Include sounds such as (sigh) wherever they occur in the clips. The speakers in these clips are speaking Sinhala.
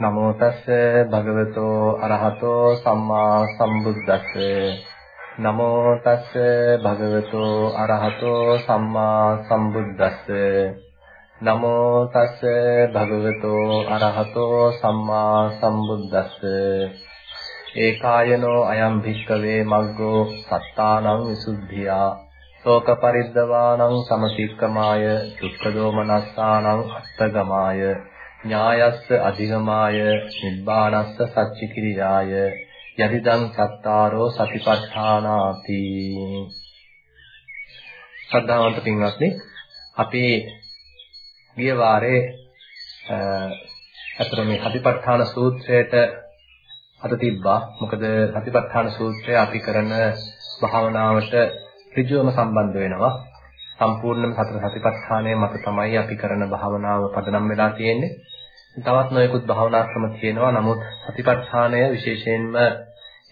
නමෝ තස්ස භගවතෝ අරහතෝ සම්මා සම්බුද්දස්ස. නමෝ තස්ස භගවතෝ අරහතෝ සම්මා සම්බුද්දස්ස. නමෝ තස්ස භගවතෝ අරහතෝ සම්මා සම්බුද්දස්ස. ඒකායනෝ අයම් භික්කවේ මග්ගෝ සත්තානං විසුද්ධියා. ශෝක පරිද්දවානං සමතික්කමාය. දුක්ඛ දෝමනස්සානං අත්තගමාය. ඥායස්ස අධිගමාය නිබ්බානස්ස සච්චිකිරියාය යදිදං සත්තාරෝ සතිපට්ඨානාති. ශ්‍රද්ධාවන්ත පින්වත්නි අපි ගිය වාරේ අතර මේ සතිපට්ඨාන සූත්‍රයට අද තිබ්බා. මොකද සතිපට්ඨාන සූත්‍රය අපි කරන භාවනාවට ඍජුවම සම්බන්ධ වෙනවා. සම්පූර්ණම සතර සතිපට්ඨානය මත තමයි අපි කරන භාවනාව පදනම් වෙලා තියෙන්නේ. තවත් නොයෙකුත් භාවනා ක්‍රම තියෙනවා. නමුත් සතිපට්ඨානය විශේෂයෙන්ම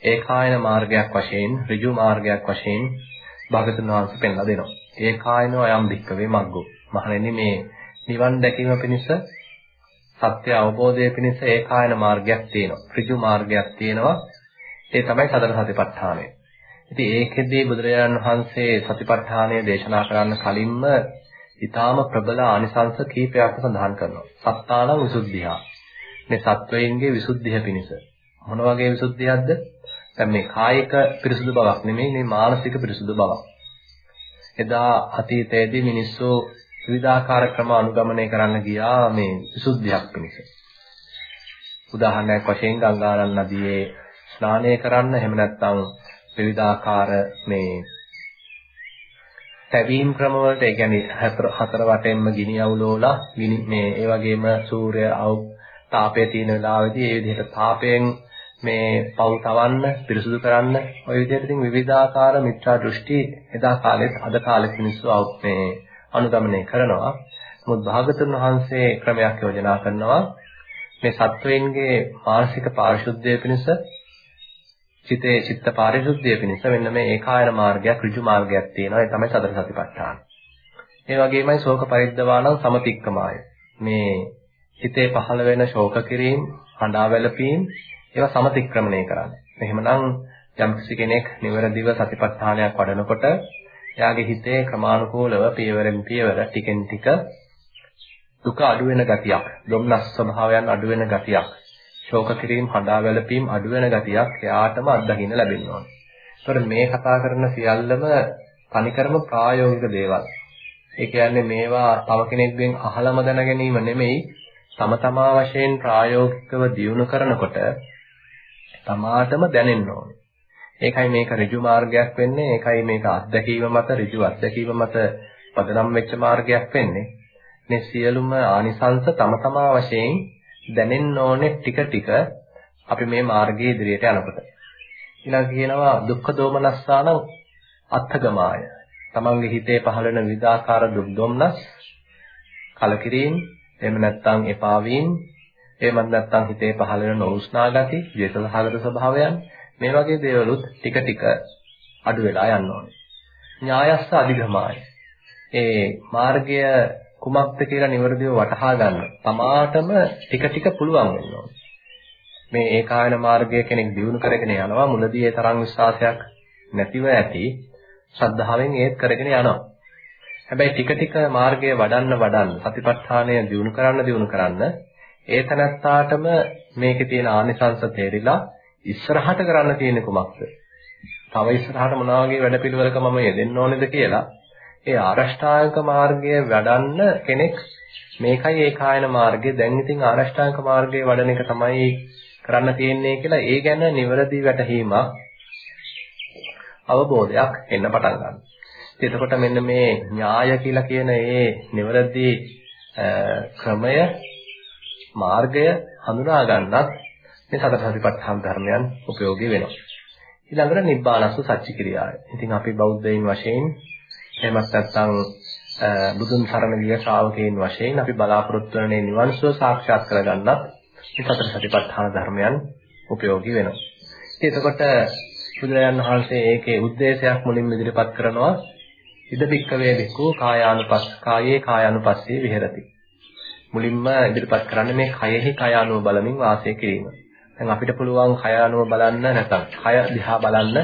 ඒකායන මාර්ගයක් වශයෙන්, ඍජු මාර්ගයක් වශයෙන් භාගතුන් වහන්සේ පෙන්ලා දෙනවා. ඒකායනෝ අයම් භික්කවේ මග්ගෝ. මහණෙනි මේ නිවන් දැකීම පිණිස සත්‍ය අවබෝධය පිණිස ඒකායන මාර්ගයක් තියෙනවා. ඍජු මාර්ගයක් තියෙනවා. ඒ තමයි සතර සතිපට්ඨානය. ඉතින් ඒකෙදී බුදුරජාණන් වහන්සේ සතිපට්ඨානය දේශනා කරන්න කලින්ම ඊටාම ප්‍රබල ආනිසංස කීපයක් සඳහන් කරනවා. සත්තානං විසුද්ධියා. මේ සත්වයින්ගේ විසුද්ධිය පිණිස. මොන වගේ විසුද්ධියක්ද? දැන් මේ කායික පිරිසුදු බවක් නෙමෙයි මේ මානසික පිරිසුදු බවක්. එදා අතීතයේදී මිනිස්සු විවිධාකාර ක්‍රම අනුගමනය කරන්න ගියා මේ විසුද්ධියක් පිණිස. උදාහරණයක් වශයෙන් ගංගානන් නදියේ ස්නානය කරන්න එහෙම නැත්නම් විවිධාකාර මේ තැවීම් ක්‍රම වලට ඒ කියන්නේ හතර හතර වටෙන්ම ගිනි අවුලෝලා ගිනි මේ ඒ වගේම සූර්ය තාපය තියෙන වෙලාවෙදී ඒ විදිහට තාපයෙන් මේ පව් තවන්න පිරිසුදු කරන්න ওই විදිහට ඉතින් විවිධාකාර මිත්‍යා දෘෂ්ටි එදා කාලෙත් අද කාලෙත් මිනිස්සු මේ අනුගමනය කරනවා. මොකද භාගතුන් වහන්සේ ක්‍රමයක් යෝජනා කරනවා මේ සත්වයින්ගේ මානසික පාරිශුද්ධිය පිණිස චිතේ චිත්ත පාරිශුද්ධිය පිණිස මෙන්න මේ ඒකායන මාර්ගයක් ඍජු මාර්ගයක් තියෙනවා ඒ තමයි සතර සතිපට්ඨාන. ඒ වගේමයි ශෝක පරිද්දවාණං සමතික්කමාය. මේ හිතේ පහළ වෙන ශෝක කිරීම, හඬා වැළපීම් ඒවා සමතික්‍රමණය කරන්න. එහෙමනම් යම්කිසි කෙනෙක් නිවැරදිව සතිපට්ඨානයක් වඩනකොට එයාගේ හිතේ ක්‍රමානුකූලව පියවරෙන් පියවර ටිකෙන් ටික දුක අඩු වෙන ගතියක්, දුම්නස් ස්වභාවයන් අඩු වෙන ගතියක්, ශෝක කිරීම, හඬා වැළපීම් අඩු වෙන ගතියක් එයාටම අත්දකින්න ලැබෙන්න ඕනේ. ඒතකොට මේ කතා කරන සියල්ලම තනිකරම ප්‍රායෝගික දේවල්. ඒ කියන්නේ මේවා තව කෙනෙක්ගෙන් අහලම දැන ගැනීම නෙමෙයි, තම තමා වශයෙන් ප්‍රායෝගිකව දියුණු කරනකොට තමාටම දැනෙන්න ඕනේ. ඒකයි මේක ඍජු මාර්ගයක් වෙන්නේ. ඒකයි මේක අත්දැකීම මත ඍජු අත්දැකීම මත පදනම් වෙච්ච මාර්ගයක් වෙන්නේ. මේ සියලුම ආනිසංස තම තමා වශයෙන් දැනෙන්න ඕනේ ටික ටික අපි මේ මාර්ගයේ ඉදිරියට යනකොට. ඊළඟ කියනවා දුක්ඛ දෝමනස්සාන අත්ථගමාය. තමන්ගේ හිතේ පහළ වෙන විවිධාකාර දුක් දුම්නස් කලකිරීම එහෙම නැත්නම් එපා වීම එහෙම නැත්නම් හිතේ පහළ වෙන නොඋස්නා ගති, ද්වේෂසහගත ස්වභාවයන් මේ වගේ දේවලුත් ටික ටික අඩු වෙලා යන්න ඕනේ. ඥායස්ස අධිගමාය. ඒ මාර්ගය කුමක්ද කියලා නිවැරදිව වටහා ගන්න. තමාටම ටික ටික පුළුවන් වෙන්න මේ ඒකායන මාර්ගය කෙනෙක් දියුණු කරගෙන යනවා මුලදී ඒ තරම් විශ්වාසයක් නැතිව ඇති ශ්‍රද්ධාවෙන් ඒත් කරගෙන යනවා. හැබැයි ටික ටික මාර්ගය වඩන්න වඩන්න සතිපට්ඨානය දියුණු කරන්න දියුණු කරන්න ඒ තනත්තාටම මේකේ තියෙන ආනිසංස තේරිලා ඉස්සරහට කරන්න තියෙන්නේ කුමක්ද? තව ඉස්සරහට මොනවා වගේ වැඩපිළිවෙලක මම යෙදෙන්න ඕනේද කියලා ඒ ආරෂ්ඨාංග මාර්ගය වඩන්න කෙනෙක් මේකයි ඒ කායන මාර්ගය දැන් ඉතින් ආරෂ්ඨාංග මාර්ගයේ වඩන එක තමයි කරන්න තියෙන්නේ කියලා ඒ ගැන නිවැරදි වැටහීමක් අවබෝධයක් එන්න පටන් ගන්නවා. එතකොට මෙන්න මේ ඥාය කියලා කියන මේ නිවැරදි ක්‍රමය මාර්ගය හඳුනා ගන්නත් මේ සතර සතිපට්ඨාන ධර්මයන් උපයෝගී වෙනවා. ඊළඟට නිබ්බානස්ස සච්චි ක්‍රියාවයි. ඉතින් අපි බෞද්ධයින් වශයෙන් එමත් නැත්නම් බුදුන් සරණ ගිය ශ්‍රාවකයන් වශයෙන් අපි බලාපොරොත්තු වෙන නිවන් සුව සාක්ෂාත් කරගන්නත් මේ සතර සතිපට්ඨාන ධර්මයන් ප්‍රයෝගී වෙනවා. ඉතින් එතකොට බුදුරජාණන් වහන්සේ ඒකේ ಉದ್ದೇಶයක් මුලින්ම ඉදිරිපත් කරනවා ඉද බික්කවේ බික්කෝ කායානුපස්ස කායේ කායානුපස්සේ විහෙරති. මුලින්ම ඉදිරිපත් කරන්නේ මේ කයෙහි කායානුව බලමින් වාසය කිරීම. දැන් අපිට පුළුවන් කයානුව බලන්න නැත්නම් කය දිහා බලන්න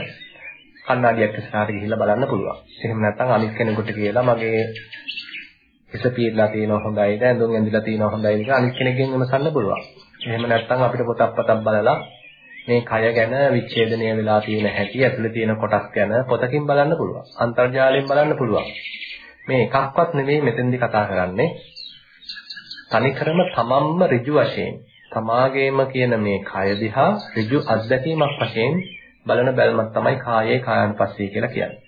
කණ්ණාඩියක් ඉස්සරහට ගිහිල්ලා බලන්න පුළුවන්. එහෙම නැත්නම් අනිත් කෙනෙකුට කියලා මගේ හිස පීරලා තියෙනවා හොඳයිද ඇඳුම් ඇඳිලා තියෙනවා හොඳයිද කියලා අනිත් කෙනෙක්ගෙන් විමසන්න පුළුවන්. එහෙම නැත්නම් අපිට පොතක් පතක් බලලා මේ කය ගැන විච්ඡේදනය වෙලා තියෙන හැටි ඇතුලේ තියෙන කොටස් ගැන පොතකින් බලන්න පුළුවන්. අන්තර්ජාලයෙන් බලන්න පුළුවන්. මේ එකක්වත් නෙවෙයි මෙතෙන්දි කතා කරන්නේ. තනිකරම තමන්ම ඍජු වශයෙන් තමාගේම කියන මේ කය දිහා ඍජු අත්දැකීමක් වශයෙන් බලන බැල්මක් තමයි කායේ කායanusasසිය කියලා කියන්නේ.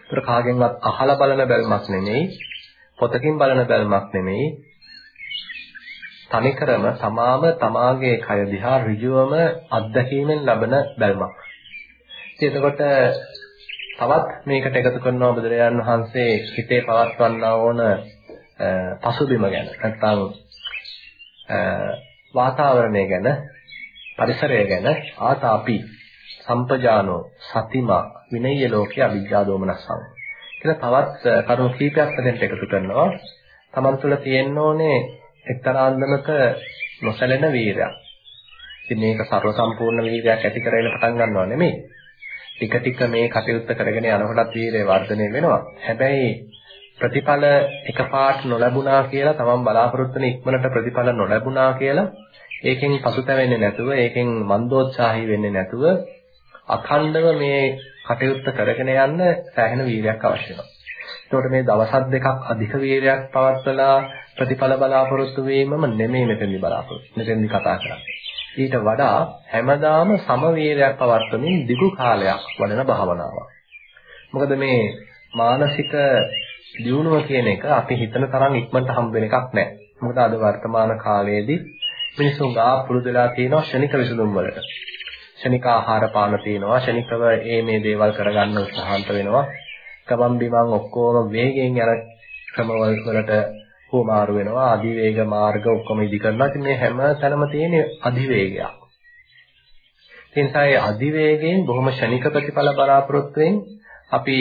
ඒතර කාගෙන්වත් අහලා බලන බැල්මක් නෙමෙයි, පොතකින් බලන බැල්මක් නෙමෙයි. තනිකරම තමාම තමාගේ කය දිහා ඍජුවම අත්දැකීමෙන් ලබන බැල්මක්. ඉතින් එතකොට තවත් මේකට එකතු කරනවා බුදුරජාන් වහන්සේ හිතේ පවත්වන්නා ඕන පසුබිම ගැන නැත්නම් වාතාවරණය ගැන පරිසරය ගැන ආතාපි සම්පජානෝ සතිමා විනය්‍ය ලෝකේ අවිජ්ජා දෝමනස්සං කියලා තවත් කරුණු කීපයක් මෙතෙන්ට එකතු කරනවා තමන් තුළ තියෙන්න ඕනේ එක්තරා අන්දමක නොසැලෙන වීරයක්. ඉතින් මේක ਸਰව සම්පූර්ණ වීරයක් ඇති කරගෙන පටන් ගන්නව නෙමෙයි. ටික ටික මේ කටයුත්ත කරගෙන යනකොටත් වීරය වර්ධනය වෙනවා. හැබැයි ප්‍රතිඵල එකපාරට නොලැබුණා කියලා තමන් බලාපොරොත්තු වෙන ඉක්මනට ප්‍රතිඵල නොලැබුණා කියලා ඒකෙන් පසුතැවෙන්නේ නැතුව ඒකෙන් මන්දෝත්සාහී වෙන්නේ නැතුව අඛණ්ඩව මේ කටයුත්ත කරගෙන යන්න සෑහෙන වීර්යයක් අවශ්‍ය වෙනවා. ඒකට මේ දවස් දෙකක් අධික වීර්යයක් පවත්වලා ප්‍රතිඵල බලාපොරොත්තු වීමම නෙමෙයි මෙතෙන්දි බලාපොරොත්තු. මෙතෙන්දි කතා කරන්නේ. ඊට වඩා හැමදාම සම වීර්යයක් පවත්වමින් දිගු කාලයක් වඩන භාවනාවක්. මොකද මේ මානසික දියුණුව කියන එක අපි හිතන තරම් ඉක්මනට හම්බ වෙන එකක් නෑ. මොකද අද වර්තමාන කාලයේදී මිනිසුන් ගා පුරුදුලා තියෙනවා ෂණික විසඳුම් වලට. ෂණික ආහාර පාන තියෙනවා, ෂණිකව ඒ මේ දේවල් කරගන්න උත්සාහන්ත වෙනවා. ගමන් බිමන් ඔක්කොම වේගයෙන් යන ක්‍රමවල වලට හුමාරු වෙනවා. අධිවේග මාර්ග ඔක්කොම ඉදි කරනවා. ඉතින් මේ හැම තැනම තියෙන අධිවේගයක්. ඒ නිසා ඒ අධිවේගයෙන් බොහොම ෂණික ප්‍රතිඵල බලාපොරොත්තුෙන් අපි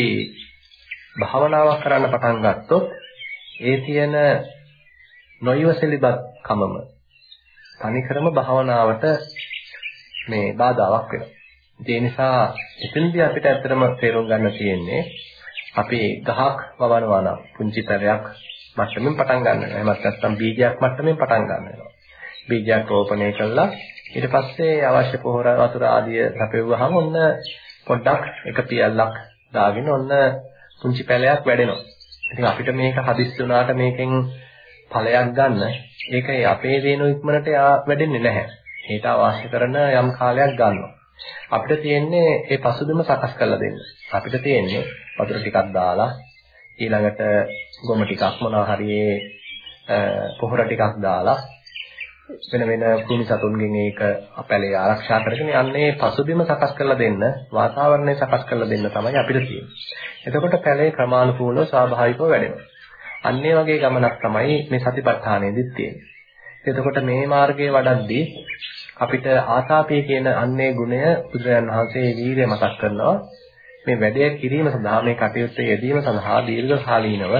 භාවනාවක් කරන්න පටන් ගත්තොත් ඒ තියෙන නොයවසලිපත් කමම තනිකරම භාවනාවට මේ බාධාවක් වෙනවා. ඒ නිසා එතනදී අපිට ඇත්තටම තේරුම් ගන්න තියෙන්නේ අපි ගහක් වවනවා නම් පුංචි තරයක් මට්ටමින් පටන් ගන්න වෙනවා. එහෙමත් නැත්නම් බීජයක් මට්ටමින් පටන් ගන්න වෙනවා. බීජයක් රෝපණය කළා ඊට පස්සේ අවශ්‍ය පොහොර වතුර ආදිය ලැබෙව්වහම ඔන්න පොඩ්ඩක් එක පියල්ලක් දාගෙන ඔන්න පුංචි පැලයක් වැඩෙනවා. ඉතින් අපිට මේක හදිස්සි වුණාට මේකෙන් ඵලයක් ගන්න ඒක අපේ දේන ඉක්මනට වැඩෙන්නේ නැහැ. ඒට අවශ්‍ය කරන යම් කාලයක් ගන්නවා. අපිට තියෙන්නේ ඒ පසුබිම සකස් කරලා දෙන්න. අපිට තියෙන්නේ වතුර ටිකක් දාලා ඊළඟට ගොම ටිකක් මොනවා හරි පොහොර ටිකක් දාලා වෙන වෙන කුණි සතුන්ගෙන් ඒක අපැලේ ආරක්ෂා කරගෙන යන්නේ පසුබිම සකස් කරලා දෙන්න වාතාවරණය සකස් කරලා දෙන්න තමයි අපිට තියෙන්නේ. එතකොට පැලේ ක්‍රමානුකූලව ස්වාභාවිකව වැඩෙනවා. අන්නේ වගේ ගමනක් තමයි මේ සතිපට්ඨානෙදිත් තියෙන්නේ. එතකොට මේ මාර්ගයේ වඩද්දී අපිට ආතාපය කියන අන්නේ ගුණය බුදුරජාණන් වහන්සේ වීර්ය මතක් කරනවා. මේ වැඩේ කිරීම සඳහා මේ කටයුත්තේ යෙදීම සඳහා දීර්ඝ කාලීනව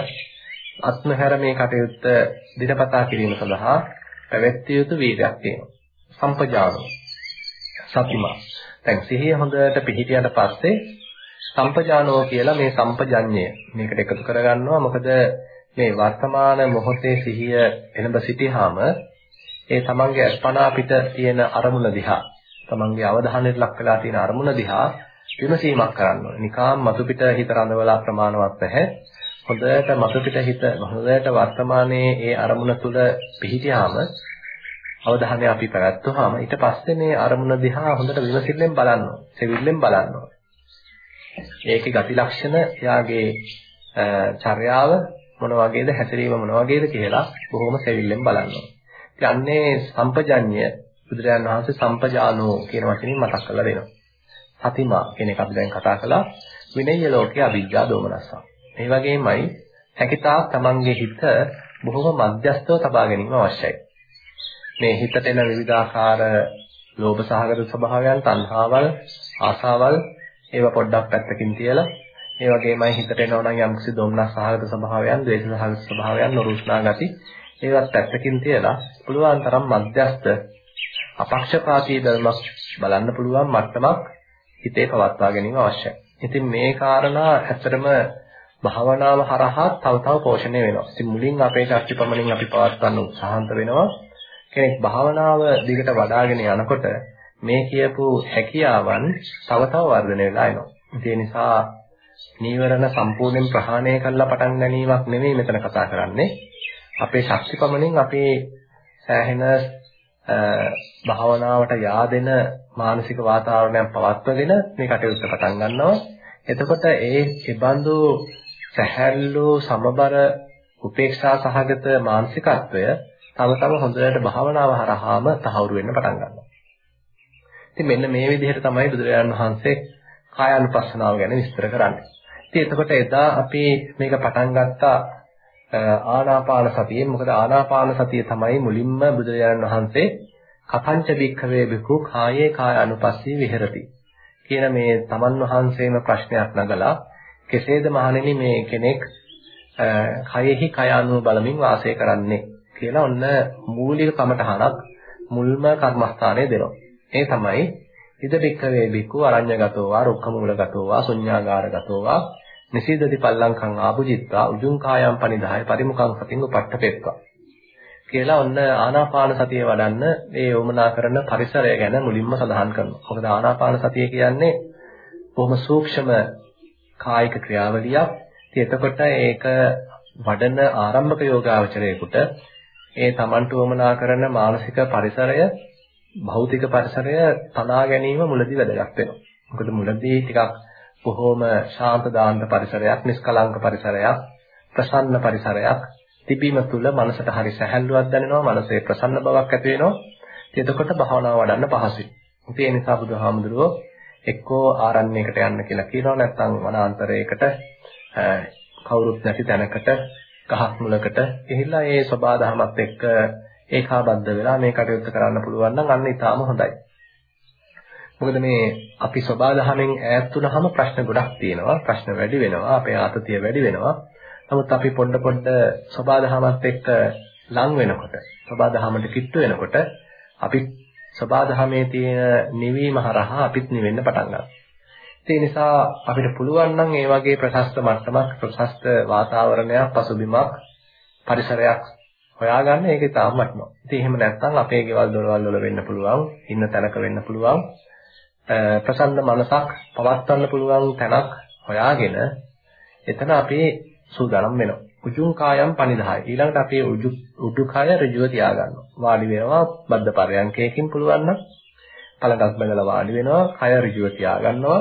අත්මහැර මේ කටයුත්ත දිනපතා කිරීම සඳහා පැවැත්විය යුතු වීර්යයක් තියෙනවා. සම්පජානෝ සතිමා. දැන් සිහිය හොඳට පිහිටියට පස්සේ සම්පජානෝ කියලා මේ සම්පජඤ්ඤය මේකට එකතු කරගන්නවා. මොකද මේ වර්තමාන මොහොතේ සිහිය එළඹ සිටියාම ඒ තමන්ගේ අස්පනා පිට තියෙන අරමුණ දිහා තමන්ගේ අවධානයට ලක් වෙලා තියෙන අරමුණ දිහා විමසීමක් කරන්න ඕනේ. නිකාම් මතු පිට හිත රඳවලා ප්‍රමාණවත් නැහැ. හොඳට මතු පිට හිත හොඳට වර්තමානයේ ඒ අරමුණ තුල පිහිටියාම අවධානය අපි පැවැත්වුවාම ඊට පස්සේ මේ අරමුණ දිහා හොඳට විමසිල්ලෙන් බලන්න ඕනේ. සෙවිල්ලෙන් බලන්න ඕනේ. ඒකේ ගති ලක්ෂණ, යාගේ චර්යාව මොන වගේද හැසිරීම මොන වගේද කියලා බොහොම සෙවිල්ලෙන් බලනවා. ඉතින් අන්නේ සම්පජඤ්ඤය බුදුරජාන් වහන්සේ සම්පජානෝ කියන වචنين මතක් කරලා දෙනවා. සතිමා කියන එක අපි දැන් කතා කළා විනය ලෝකයේ අවිජ්ජා දෝමනස්සා. ඒ වගේමයි හැකිතාක් තමන්ගේ හිත බොහොම මධ්‍යස්තව තබා ගැනීම අවශ්‍යයි. මේ හිතට එන විවිධාකාර ලෝභ සහගත ස්වභාවයන්, තණ්හාවල්, ආසාවල් ඒවා පොඩ්ඩක් පැත්තකින් තියලා ඒ වගේමයි හිතට එනවා නම් යම්කිසි දුම්නස් සහගත ස්වභාවයන්, ද්වේෂ සහගත ස්වභාවයන්, නොරුස්නා ගති ඒවත් පැත්තකින් තියලා පුළුවන් තරම් මධ්‍යස්ත අපක්ෂපාතී බැලමක් බලන්න පුළුවන් මට්ටමක් හිතේ පවත්වා ගැනීම අවශ්‍යයි. ඉතින් මේ කාරණා ඇත්තටම භාවනාව හරහා තව තව පෝෂණය වෙනවා. ඉතින් මුලින් අපේ ශක්තිපමණින් අපි පවත්වන්න උත්සාහන්ත වෙනවා. කෙනෙක් භාවනාව දිගට වඩ아가ගෙන යනකොට මේ කියපු හැකියාවන් තව තව වර්ධනය වෙලා එනවා. ඒ නිසා නීවරණ සම්පූර්ණයෙන් ප්‍රහාණය කරලා පටන් ගැනීමක් නෙමෙයි මෙතන කතා කරන්නේ. අපේ ශක්තිපමණින් අපේ සෑහෙන භාවනාවට yaadෙන මානසික වාතාවරණයක් පවත්වගෙන මේ කටයුත්ත පටන් ගන්නවා. එතකොට ඒ ඉබඳු සැහැල්ලු සමබර උපේක්ෂා සහගත මානසිකත්වය තව තව හොඳට භාවනාව හරහාම තහවුරු වෙන්න පටන් ගන්නවා. ඉතින් මෙන්න මේ විදිහට තමයි බුදුරජාණන් වහන්සේ කායානුපස්සනාව ගැන විස්තර කරන්නේ. ඉතින් එතකොට එදා අපි මේක පටන් ගත්තා ආනාපාන සතියෙන් මොකද ආනාපාන සතිය තමයි මුලින්ම බුදුරජාණන් වහන්සේ කතංච භික්ඛවේ බිකු කායේ කාය අනුපස්සී විහෙරති කියන මේ තමන් වහන්සේම ප්‍රශ්නයක් නගලා කෙසේද මහණෙනි මේ කෙනෙක් කයෙහි කය අනුව බලමින් වාසය කරන්නේ කියලා ඔන්න මූලික කමටහනක් මුල්ම කර්මස්ථානයේ දෙනවා. ඒ තමයි ඉද බික්කවේ බික්කු අරඤ්‍යගතෝ වා රුක්ඛමූලගතෝ වා ශුඤ්ඤාගාරගතෝ වා නිසීදති පල්ලංකං ආපුජිත්වා උජුං කායම් පනිදාය පරිමුඛං සතින් උපට්ඨපෙත්වා කියලා ඔන්න ආනාපාන සතිය වඩන්න මේ යොමුනා කරන පරිසරය ගැන මුලින්ම සඳහන් කරනවා. මොකද ආනාපාන සතිය කියන්නේ බොහොම සූක්ෂම කායික ක්‍රියාවලියක්. ඉතින් එතකොට ඒක වඩන ආරම්භක යෝගාවචරයේකට ඒ Tamanට වමනා කරන මානසික පරිසරය භෞතික පරිසරය තනා ගැනීම මුලදී වැදගත් වෙනවා. මොකද මුලදී ටිකක් බොහොම ශාන්ත දාන්ත පරිසරයක්, නිෂ්කලංක පරිසරයක්, ප්‍රසන්න පරිසරයක් තිබීම තුළ මනසට හරි සැහැල්ලුවක් දැනෙනවා, මනසේ ප්‍රසන්න බවක් ඇති වෙනවා. එතකොට භාවනාව වඩන්න පහසුයි. ඒ නිසා බුදුහාමුදුරුවෝ එක්කෝ ආරණ්‍යයකට යන්න කියලා කියනවා නැත්නම් වනාන්තරයකට කවුරුත් නැති තැනකට ගහක් මුලකට ගිහිල්ලා ඒ සබාධමත් එක්ක ඒකාබද්ධ වෙලා මේ කටයුත්ත කරන්න පුළුවන් නම් අන්න ඊටාම හොඳයි. මොකද මේ අපි සබාධමෙන් ඈත් වුනහම ප්‍රශ්න ගොඩක් තියෙනවා. ප්‍රශ්න වැඩි වෙනවා. අපේ ආතතිය වැඩි වෙනවා. නමුත් අපි පොඩ පොඩ සබාධමත් එක්ක ලං වෙනකොට, සබාධමට කිට්ටු වෙනකොට අපි සබාධමේ තියෙන නිවීම හරහා අපිත් නිවෙන්න පටන් ගන්නවා. ඒ නිසා අපිට පුළුවන් නම් ඒ වගේ ප්‍රශස්ත මට්ටමක් ප්‍රශස්ත වාතාවරණයක් පසුබිමක් පරිසරයක් හොයාගන්න ඒක තාම වටිනවා. ඉතින් එහෙම නැත්නම් අපේ ගෙවල් දොරවල් වල වෙන්න පුළුවන්, ඉන්න තැනක වෙන්න පුළුවන්. ප්‍රසන්න මනසක් පවත්වන්න පුළුවන් තැනක් හොයාගෙන එතන අපි සූදානම් වෙනවා. උජුං කායම් පනිදාය. ඊළඟට අපේ උජු උඩුකය ඍජුව තියාගන්නවා. වාඩි වෙනවා බද්ධ පරයන්කයකින් පුළුවන් නම් පළඟක් බඳලා වාඩි වෙනවා. කය ඍජුව තියාගන්නවා.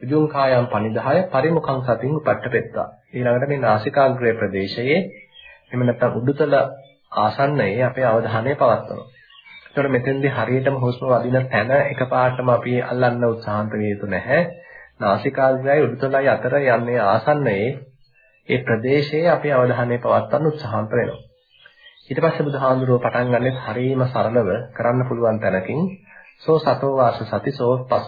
උජුං කායම් පනිදාය පරිමුඛං සතින් උපට්ඨපෙත්තා. ඊළඟට මේ නාසිකාග්‍රේ ප්‍රදේශයේ එහෙම නැත්නම් උඩුතල ආසන්නයේ අපේ අවධානය පවත්වනවා. ඒතකොට මෙතෙන්දී හරියටම හුස්ම වදින තැන එකපාරටම අපි අල්ලන්න උත්සාහන්ත විය යුතු නැහැ. නාසිකාග්‍රයයි උඩුතලයි අතර යන්නේ ආසන්නයේ ඒ ප්‍රදේශයේ අපි අවධානය පවත්වන්න උත්සාහන්ත වෙනවා. ඊට පස්සේ බුදුහාඳුරෝ පටන් ගන්නෙ හරියම සරලව කරන්න පුළුවන් තැනකින් සෝ සතෝ වාස සති සෝ පස්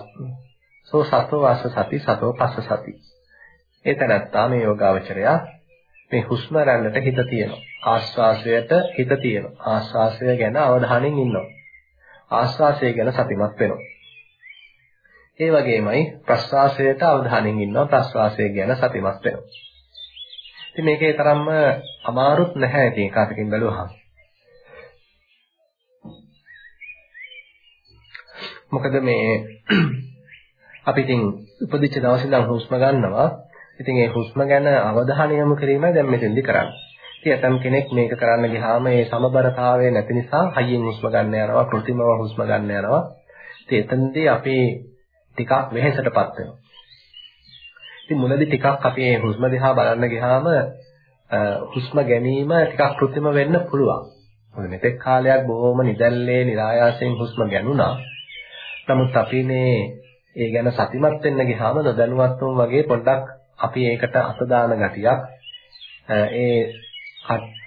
සෝ සතෝ වාස සති සතෝ පස්ස සති. ඒ තැනත්තා මේ යෝගාවචරය මේ හුස්ම රැල්ලට හිත තියෙනවා. ආස්වාසයට හිත තියෙනවා. ආස්වාසය ගැන අවධානයෙන් ඉන්නවා. ආස්වාසය ගැන සතිමත් වෙනවා. ඒ වගේමයි ප්‍රස්වාසයට අවධානයෙන් ඉන්නවා. ප්‍රස්වාසය ගැන සතිමත් වෙනවා. ඉතින් මේකේ තරම්ම අමාරුත් නැහැ ඉතින් එකwidehatකින් බැලුවහම. මොකද මේ (clears throat) අපි ඉතින් උපදිච්ච දවසේ ඉඳන් හුස්ම ගන්නවා. ඉතින් ඒ හුස්ම ගැන අවධානය යොමු කිරීමයි දැන් මෙතෙන්දි කරන්නේ. ඉතින් ඇතම් කෙනෙක් මේක කරන්න ගියාම ඒ සමබරතාවය නැති නිසා හයියෙන් හුස්ම ගන්න යනවා, කෘතිමව හුස්ම ගන්න යනවා. ඉතින් එතනදී අපි ටිකක් වෙහෙසටපත් වෙනවා. ඉතින් මුලදී ටිකක් අපි මේ හුස්ම දිහා බලන්න ගියාම හුස්ම ගැනීම ටිකක් කෘතිම වෙන්න පුළුවන්. මොකද මෙතෙක් කාලයක් බොහොම නිදැල්ලේ, નિરાයාසයෙන් හුස්ම ගන්නුනා. නමුත් අපි මේ ඒ ගැන සතිමත් වෙන්න ගියාම නොදැනුවත්වම වගේ පොඩ්ඩක් අපි ඒකට අත දාන ගතියක් ඒ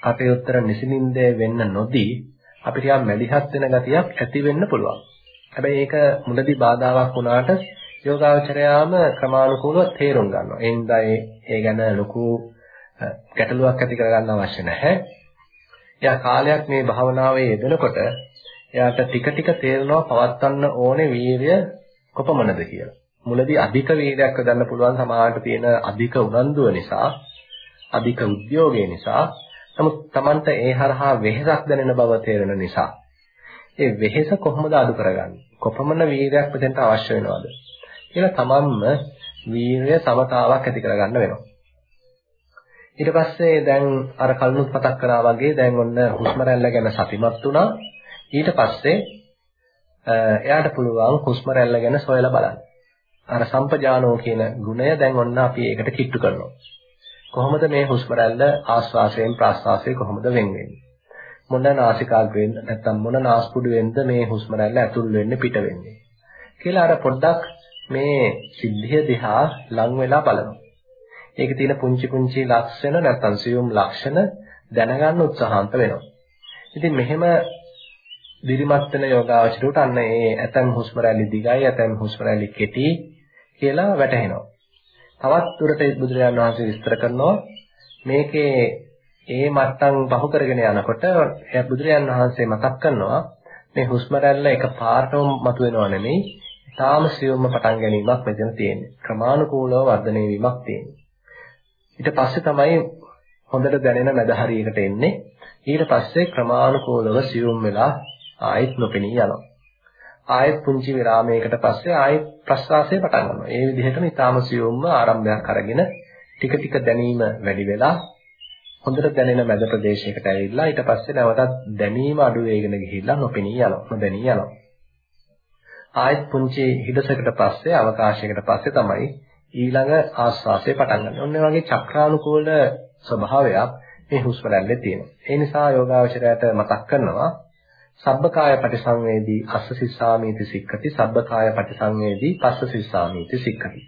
කටයුත්තර නිසින්ින්දේ වෙන්න නොදී අපි ටිකක් මැදිහත් වෙන ගතියක් ඇති වෙන්න පුළුවන්. හැබැයි ඒක මුලදී බාධාවක් වුණාට යෝගාවචරයාම ක්‍රමානුකූලව තේරුම් ගන්නවා. ඒ හින්දා ඒ ගැන ලොකු ගැටලුවක් ඇති කරගන්න අවශ්‍ය නැහැ. එයා කාලයක් මේ භාවනාවේ යෙදෙනකොට එයාට ටික ටික තේරෙනවා පවත්වන්න ඕනේ වීරිය කොපමණද කියලා. මුලදී අධික වීරයක් ගන්න පුළුවන් සමාජයට තියෙන අධික උනන්දුව නිසා, අධික උද්‍යෝගය නිසා, නමුත් Tamanta ඒ හරහා වෙහෙසක් දැනෙන බව තේරෙන නිසා ඒ වෙහෙස කොහොමද අඩු කරගන්නේ? කොපමණ වීරයක් මෙතෙන්ට අවශ්‍ය වෙනවද? කියලා තමන්ම වීරය සමතාවක් ඇති කරගන්න වෙනවා. ඊට පස්සේ දැන් අර කලිනුත් මතක් කරා වගේ දැන් ඔන්න හුස්ම රැල්ල ගැන සතිමත් වුණා. ඊට පස්සේ එයාට පුළුවන් හුස්ම රැල්ල ගැන සොයලා බලන්න. අර සම්පජානෝ කියන ගුණය දැන් ඔන්න අපි ඒකට කිට්ටු කරනවා. කොහොමද මේ හුස්ම රැල්ල ආස්වාසයෙන් ප්‍රාස්වාසයෙන් කොහොමද වෙන් වෙන්නේ? මොන නාසිකාග්‍රයෙන් නැත්නම් මොන නාස්පුඩුවෙන්ද මේ හුස්ම රැල්ල ඇතුල් වෙන්නේ පිට වෙන්නේ? කියලා අර පොඩ්ඩක් මේ සිද්ධිය දිහා ලං වෙලා බලනවා. ඒකේ තියෙන පුංචි පුංචි ලක්ෂණ නැත්නම් සියුම් ලක්ෂණ දැනගන්න උත්සාහන්ත වෙනවා. ඉතින් මෙහෙම දිරිමත් වෙන යෝගාවචරයට අන්න ඒ ඇතම් හුස්ම රැලි දිගයි ඇතම් හුස්ම රැලි කෙටි කියලා වැටහෙනවා. තවත් දුරට බුදුරජාණන් වහන්සේ විස්තර කරනවා මේකේ ඒ මට්ටම් පහු කරගෙන යනකොට එයා බුදුරජාණන් වහන්සේ මතක් කරනවා මේ හුස්ම රැල්ල එක පාරටම මතුවෙනව නෙමෙයි තාම සියුම්ම පටන් ගැනීමක් මෙතන තියෙන්නේ. ක්‍රමානුකූලව වර්ධනය වීමක් තියෙන්නේ. ඊට පස්සේ තමයි හොඳට දැනෙන මැද හරියකට එන්නේ. ඊට පස්සේ ක්‍රමානුකූලව සියුම් වෙලා ආයෙත් නොපෙනී යනවා. ආයෙත් පුංචි විරාමයකට පස්සේ ආයෙත් ප්‍රස්වාසය පටන් ගන්නවා. ඒ විදිහටම ඊටාම සියුම්ම ආරම්භයක් අරගෙන ටික ටික දැනීම වැඩි වෙලා හොඳට දැනෙන මැද ප්‍රදේශයකට ඇවිල්ලා ඊට පස්සේ නැවතත් දැනීම අඩු වෙගෙන ගිහිල්ලා නොපෙනී යනවා. නොදැනී යනවා. ආයෙත් පුංචි හිඩසකට පස්සේ අවකාශයකට පස්සේ තමයි ඊළඟ ආස්වාසය පටන් ගන්න. ඔන්න වගේ චක්‍රානුකූල ස්වභාවයක් මේ හුස්ම රැල්ලේ තියෙනවා. ඒ නිසා යෝගාවචරයට මතක් කරනවා සබ්බකාය පටිසංවේදී අස්ස සිස්සාමීති සික්ඛති සබ්බකාය පටිසංවේදී පස්ස සිස්සාමීති සික්ඛති.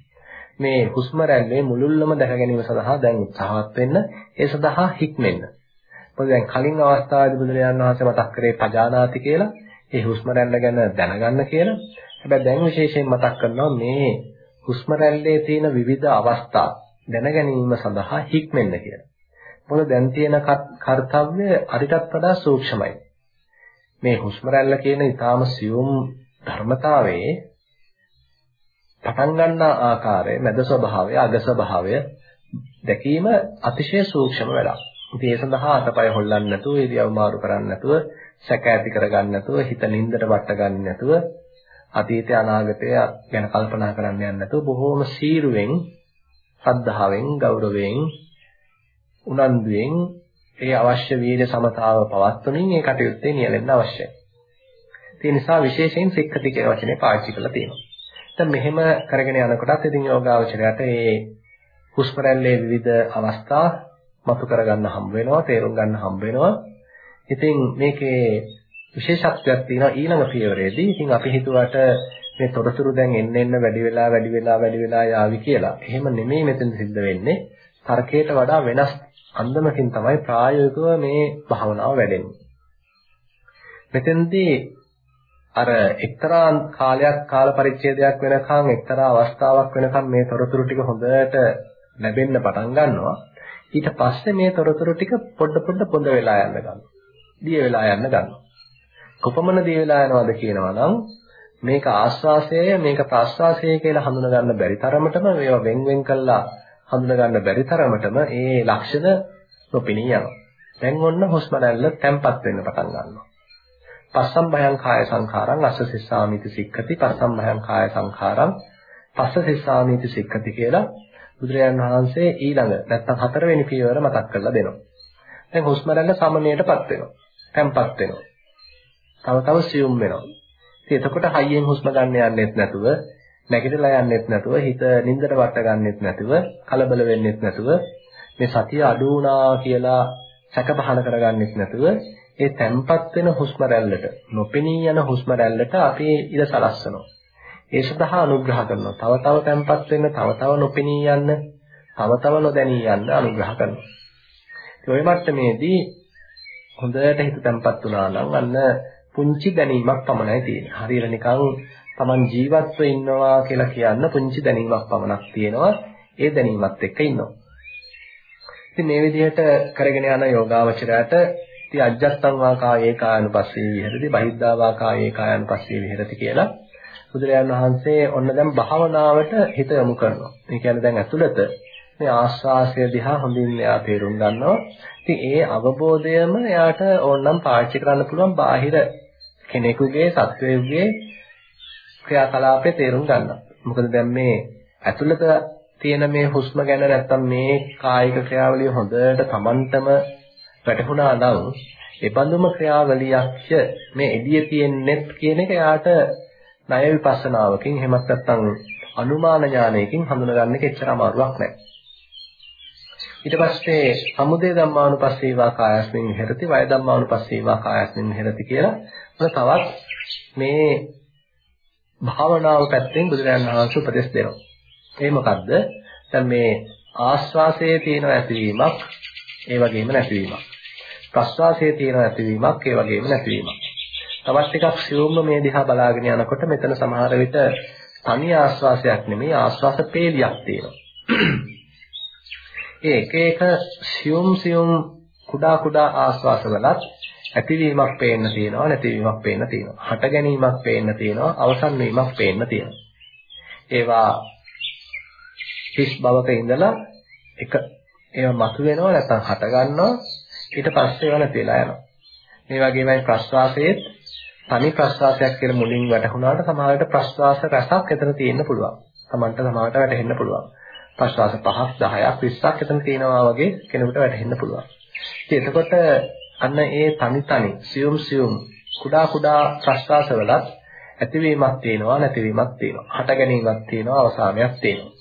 මේ හුස්ම රැල්ලේ මුලුල්ලම දැක ගැනීම සඳහා දැන් උත්සාහවත් වෙන්න ඒ සඳහා හික්මෙන්න. මොකද දැන් කලින් අවස්ථාවේදී බුදුරජාණන් වහන්සේ මතක් කරේ පජානාති කියලා ඒ හුස්ම රැල්ල ගැන දැනගන්න කියලා. හැබැයි දැන් විශේෂයෙන් මතක් කරනවා මේ හුස්ම රැල්ලේ තියෙන විවිධ අවස්ථා දැන ගැනීම සඳහා හික්මෙන්න කියලා. මොකද දැන් තියෙන කාර්යය අරිටත් වඩා සූක්ෂමයි. මේ හුස්ම රැල්ල කියන ඊටාම සියුම් ධර්මතාවයේ පටන් ගන්නා ආකාරය, මැද ස්වභාවය, අග ස්වභාවය දැකීම අතිශය සූක්ෂම වැඩක්. ඉතින් ඒ සඳහා අතපය හොල්ලන්නේ නැතුව, ඉරියව් මාරු කරන්නේ නැතුව, සැක ඇති කරගන්න නැතුව, හිත නින්දට වට ගන්න නැතුව, අතීතය අනාගතය ගැන කල්පනා කරන්න යන්නේ නැතුව බොහෝම සීරුවෙන්, ශ්‍රද්ධාවෙන්, ගෞරවයෙන්, උනන්දුවෙන් ඒ අවශ්‍ය වීර්ය සමතාව පවත්වමින් ඒ කටයුත්තේ නියැලෙන්න අවශ්‍යයි. ඒ නිසා විශේෂයෙන් සික්ඛති කියන වචනේ පාවිච්චි කරලා තියෙනවා. දැන් මෙහෙම කරගෙන යනකොටත් ඉතින් යෝගාවචරයට මේ හුස්ම රැල්ලේ විවිධ අවස්ථා මතු කරගන්න හම්බ වෙනවා, තේරුම් ගන්න හම්බ වෙනවා. ඉතින් මේකේ විශේෂත්වයක් තියෙනවා ඊළඟ පියවරේදී. ඉතින් අපි හිතුවට මේ තොරතුරු දැන් එන්න එන්න වැඩි වෙලා වැඩි වෙලා වැඩි වෙලා යාවි කියලා. එහෙම නෙමෙයි මෙතන සිද්ධ වෙන්නේ. තර්කයට වඩා වෙනස් අන්දමකින් තමයි ප්‍රායෝගිකව මේ භාවනාව වැඩෙන්නේ. මෙතෙන්දී අර එක්තරා කාලයක් කාල පරිච්ඡේදයක් වෙනකන් එක්තරා අවස්ථාවක් වෙනකන් මේ තොරතුරු ටික හොඳට ලැබෙන්න පටන් ගන්නවා. ඊට පස්සේ මේ තොරතුරු ටික පොඩ පොඩ පොඳ වෙලා යන්න ගන්නවා. දිය වෙලා යන්න ගන්නවා. කොපමණ දිය වෙලා යනවද කියනවා නම් මේක ආස්වාසය මේක ප්‍රාස්වාසය කියලා හඳුනා ගන්න බැරි තරමටම මේවා වෙන් වෙන් කළා හඳුනා ගන්න බැරි තරමටම ඒ ලක්ෂණ නොපෙනී යනවා. දැන් ඔන්න හුස්ම රැල්ල තැම්පත් වෙන්න පටන් ගන්නවා. පස්සම් භයං කාය සංඛාරං අස්ස සිස්සාමිති සික්ඛති පස්සම් භයං කාය සංඛාරං පස්ස සිස්සාමිති සික්ඛති කියලා බුදුරජාණන් වහන්සේ ඊළඟ නැත්තම් හතරවෙනි පියවර මතක් කරලා දෙනවා. දැන් හුස්ම රැල්ල සමනයටපත් වෙනවා. තැම්පත් වෙනවා. තව තව සියුම් වෙනවා. ඉතින් එතකොට හයියෙන් හුස්ම ගන්න යන්නෙත් නැතුව නැගිටලා යන්නෙත් නැතුව හිත නින්දට වට ගන්නෙත් නැතුව කලබල වෙන්නෙත් නැතුව මේ සතිය අඩු වුණා කියලා සැකපහන කරගන්නෙත් නැතුව ඒ තැම්පත් වෙන හුස්ම රැල්ලට නොපෙනී යන හුස්ම රැල්ලට අපි ඉර සලස්සනවා. ඒ සඳහා අනුග්‍රහ කරනවා. තව තව තැම්පත් වෙන්න, තව තව නොපෙනී යන්න, තව තව නොදැනී යන්න අනුග්‍රහ කරනවා. ඒ ඔය මට්ටමේදී හොඳට හිත තැම්පත් වුණා නම් අන්න පුංචි දැනීමක් පමණයි තියෙන්නේ. හරියට නිකන් Taman ජීවත්ව ඉන්නවා කියලා කියන්න පුංචි දැනීමක් පමණක් තියෙනවා. ඒ දැනීමත් එක්ක ඉන්නවා. ඉතින් මේ විදිහට කරගෙන යන යෝගාවචරයට ඉති අජ්ජත්තං වා කායේ කායනුපස්සේ විහෙරති බහිද්ධා වා කායේ කායනුපස්සේ විහෙරති කියලා බුදුරජාණන් වහන්සේ ඔන්න දැන් භාවනාවට හිත යොමු කරනවා. ඒ කියන්නේ දැන් ඇතුළත මේ ආස්වාසය දිහා හොඳින් එයා තේරුම් ගන්නවා. ඉතින් ඒ අවබෝධයම එයාට ඕනනම් පාවිච්චි කරන්න පුළුවන් බාහිර කෙනෙකුගේ සත්වයේ ක්‍රියාකලාපේ තේරුම් ගන්නවා. මොකද දැන් මේ ඇතුළත තියෙන මේ හුස්ම ගැන නැත්තම් මේ කායික ක්‍රියාවලිය හොඳට Tamanටම වැටහුණා නම් ඒ බඳුම ක්‍රියාවලියක් මේ එළියේ තියෙන්නේ කියන එක යාට ණය විපස්සනාවකින් එහෙමත් නැත්නම් අනුමාන ඥානයකින් හඳුනගන්න එක එච්චර අමාරුවක් නැහැ. ඊට පස්සේ සමුදය ධම්මානුපස්සීවා කායස්මින් විහෙරති වය ධම්මානුපස්සීවා කායස්මින් විහෙරති කියලා මොන තවත් මේ භාවනාව පැත්තෙන් බුදුරජාණන් වහන්සේ උපදෙස් දෙනවා. ඒ මොකද්ද? දැන් මේ ආස්වාසයේ තියෙන ඇතිවීමක් ඒ වගේම නැතිවීමක්. ප්‍රස්වාසයේ තියෙන ඇතිවීමක් ඒ වගේම නැතිවීමක්. තවත් ටිකක් සියුම්ම මේ දිහා බලාගෙන යනකොට මෙතන සමහර විට තනි ආස්වාසයක් නෙමෙයි ආස්වාස පේලියක් තියෙනවා. ඒ එක එක සියුම් සියුම් කුඩා කුඩා ආස්වාසවලත් ඇතිවීමක් පේන්න තියෙනවා නැතිවීමක් පේන්න තියෙනවා. හට ගැනීමක් පේන්න තියෙනවා අවසන් වීමක් පේන්න තියෙනවා. ඒවා හිස් බවක ඉඳලා එක ඒවා මතුවෙනවා නැත්නම් හට ගන්නවා ඊට පස්සේ ඒවා නැති වෙලා යනවා. මේ වගේමයි ප්‍රස්වාසයේත් තනි ප්‍රස්වාසයක් කියලා මුලින් වැටහුණාට සමහරවිට ප්‍රස්වාස රසක් එතන තියෙන්න පුළුවන්. Tamanට සමහරට වැටහෙන්න පුළුවන්. ප්‍රස්වාස 5ක් 10ක් 20ක් එතන තියෙනවා වගේ කෙනෙකුට වැටහෙන්න පුළුවන්. ඉතින් එතකොට අන්න ඒ තනි තනි සියුම් සියුම් කුඩා කුඩා ප්‍රස්වාසවලත් ඇතිවීමක් තියෙනවා නැතිවීමක් තියෙනවා. හට ගැනීමක් තියෙනවා අවසානයක් තියෙනවා.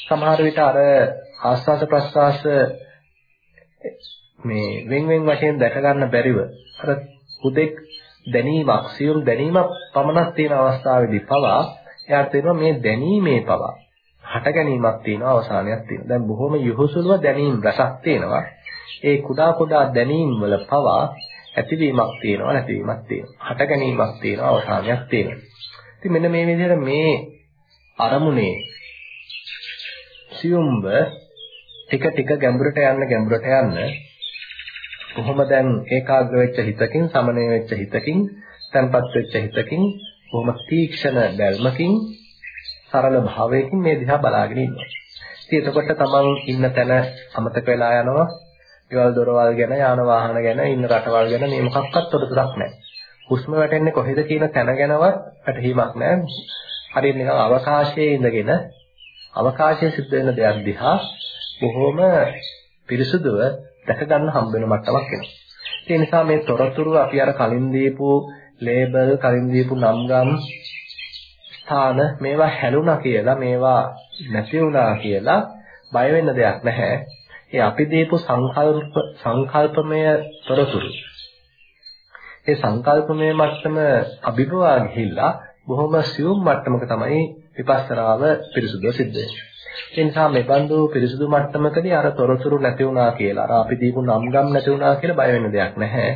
සමහර විට අර ආස්වාස ප්‍රස්වාස මේ වෙන් වෙන් වශයෙන් දැක ගන්න බැරිව අර හුදෙක් දැනීමක් සියුම් දැනීමක් පමණක් තියෙන අවස්ථාවේදී පවා එයාට තේරෙනවා මේ දැනීමේ පවා හට ගැනීමක් තියෙනවා අවසානයක් තියෙනවා. දැන් බොහොම යහුසුලුව දැනීම් රසක් තියෙනවා. ඒ කුඩා කුඩා දැනීම් වල පවා ඇතිවීමක් තියෙනවා නැතිවීමක් තියෙනවා. හට ගැනීමක් තියෙනවා අවසානයක් තියෙනවා. ඉතින් මෙන්න මේ විදිහට මේ අරමුණේ සියුම්ව ටික ටික ගැඹුරට යන්න ගැඹුරට යන්න කොහොම දැන් ඒකාග්‍ර වෙච්ච හිතකින් සමනය වෙච්ච හිතකින් තැම්පත් වෙච්ච හිතකින් කොහොම තීක්ෂණ බැල්මකින් සරල භාවයකින් මේ දිහා බලාගෙන ඉන්නවා. ඉතින් එතකොට තමන් ඉන්න තැන අමතක වෙලා යනවා. ගෙවල් දොරවල් ගැන, යාන වාහන ගැන, ඉන්න රටවල් ගැන මේ මොකක්වත් තොරතුරක් නැහැ. හුස්ම වැටෙන්නේ කොහෙද කියන තැන ගැනවත් වැටහීමක් නැහැ. හරියට නිකන් අවකාශයේ ඉඳගෙන අවකාශයේ සිද්ධ වෙන දෙයක් දිහා බොහොම පිරිසුදුව දැක ගන්න හම්බ වෙන මට්ටමක් එනවා. ඒ නිසා මේ තොරතුරු අපි අර කලින් දීපු ලේබල් කලින් දීපු නම් ගම් ස්ථාන මේවා හැලුණා කියලා මේවා නැති වුණා කියලා බය වෙන්න දෙයක් නැහැ. ඒ අපි දීපු සංකල්ප සංකල්පමය තොරතුරු. ඒ සංකල්පමය මට්ටම අභිභවා ගිහිල්ලා බොහොම සියුම් මට්ටමක තමයි විපස්සනාව පිරිසුදුව සිද්ධ වෙන්නේ. ඒ නිසා මේ බඳු පිරිසුදු මට්ටමකදී අර තොරතුරු නැති වුණා කියලා අර අපි දීපු නම් ගම් නැති වුණා කියලා බය වෙන්න දෙයක් නැහැ.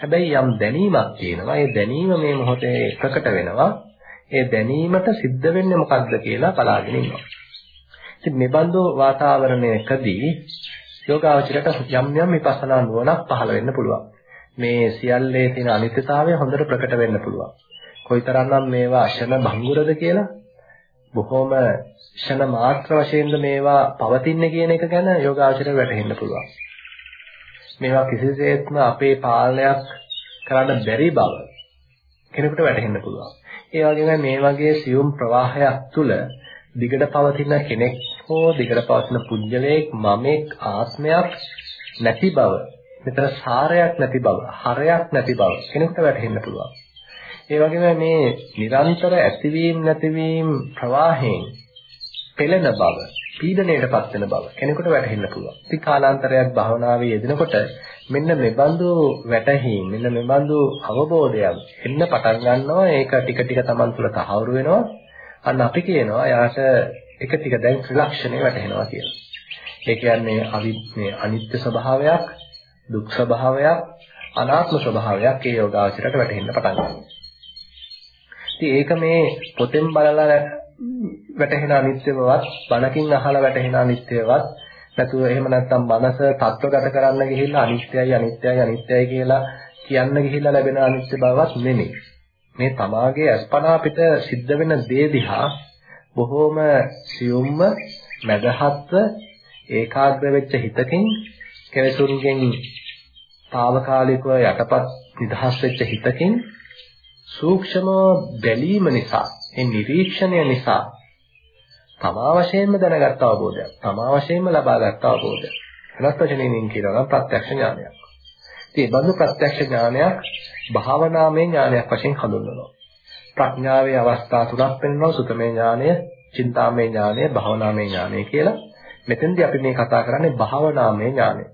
හැබැයි යම් දැනීමක් තියෙනවා. ඒ දැනීම මේ මොහොතේ ප්‍රකට වෙනවා. ඒ දැනීමට සිද්ධ වෙන්නේ මොකක්ද කියලා බලාගෙන ඉන්නවා. ඉතින් මේ බඳු වාතාවරණයකදී යෝගාවචරයට යම් යම් විපස්සනා නුවණක් පහළ වෙන්න පුළුවන්. මේ සියල්ලේ තියෙන අනිත්‍යතාවය හොඳට ප්‍රකට වෙන්න පුළුවන්. කොයිතරම්නම් මේවා අශන භංගුරද කියලා බොහොම ෂණ මාත්‍ර වශයෙන්ද මේවා පවතින්නේ කියන එක ගැන යෝගාචරයට වැටහෙන්න පුළුවන්. මේවා කිසිසේත්ම අපේ පාලනයක් කරන්න බැරි බව කෙනෙකුට වැටහෙන්න පුළුවන්. ඒ වගේම මේ වගේ සියුම් ප්‍රවාහයක් තුළ දිගට පවතින කෙනෙක් හෝ දිගට පවතින පුජ්‍යලයක් මමෙක් ආත්මයක් නැති බව මෙතන සාරයක් නැති බව හරයක් නැති බව කෙනෙකුට වැටහෙන්න පුළුවන්. ඒ වගේම මේ නිරන්තර ඇතිවීම නැතිවීම ප්‍රවාහයෙන් පෙළෙන බව, පීඩණයටපත් වෙන බව කෙනෙකුට වැටහෙන්න පුළුවන්. ඉතින් කාලාන්තරයක් භාවනාවේ යෙදෙනකොට මෙන්න මෙබඳු වැටහීම්, මෙන්න මෙබඳු අවබෝධයක් එන්න පටන් ගන්නවා. ඒක ටික ටික Taman තුළ තහවුරු වෙනවා. අන්න අපි කියනවා යාට එක ටික දැන් ත්‍රිලක්ෂණය වැටහෙනවා කියලා. ඒ කියන්නේ අවි මේ අනිත්‍ය ස්වභාවයක්, දුක් ස්වභාවයක්, අනාත්ම ස්වභාවයක් ඒ යෝගාචරයට වැටහෙන්න පටන් ගන්නවා. ඉතින් ඒක මේ පොතෙන් බලලා වැටහෙන අනිත්‍යවත්, බණකින් අහලා වැටහෙන අනිත්‍යවත්, නැතුව එහෙම නැත්නම් මනස තත්වගත කරන්න ගිහිල්ලා අනිත්‍යයි අනිත්‍යයි අනිත්‍යයි කියලා කියන්න ගිහිල්ලා ලැබෙන අනිත්‍ය බවක් නෙමෙයි. මේ තමාගේ අස්පනා පිට සිද්ධ වෙන දේ දිහා බොහෝම සියුම්ම මදහත්ව ඒකාග්‍ර වෙච්ච හිතකින් කෙලෙසුන්ගෙන් తాවකාලිකව යටපත් නිදහස් වෙච්ච හිතකින් සූක්ෂම බැලීම නිසා ඒ නිරීක්ෂණය නිසා තමා වශයෙන්ම දැනගත් අවබෝධයක් තමා වශයෙන්ම ලබාගත් අවබෝධයක් වෙනත් වචනකින් කියනවා නම් ප්‍රත්‍යක්ෂ ඥානයක්. ඉතින් මේ බඳු ප්‍රත්‍යක්ෂ ඥානයක් භාවනාමය ඥානයක් වශයෙන් හඳුන්වනවා. ප්‍රඥාවේ අවස්ථා තුනක් වෙනවා සුතමේ ඥානය, චින්තාමය ඥානය, භාවනාමය ඥානය කියලා. මෙතෙන්දී අපි මේ කතා කරන්නේ භාවනාමය ඥානය.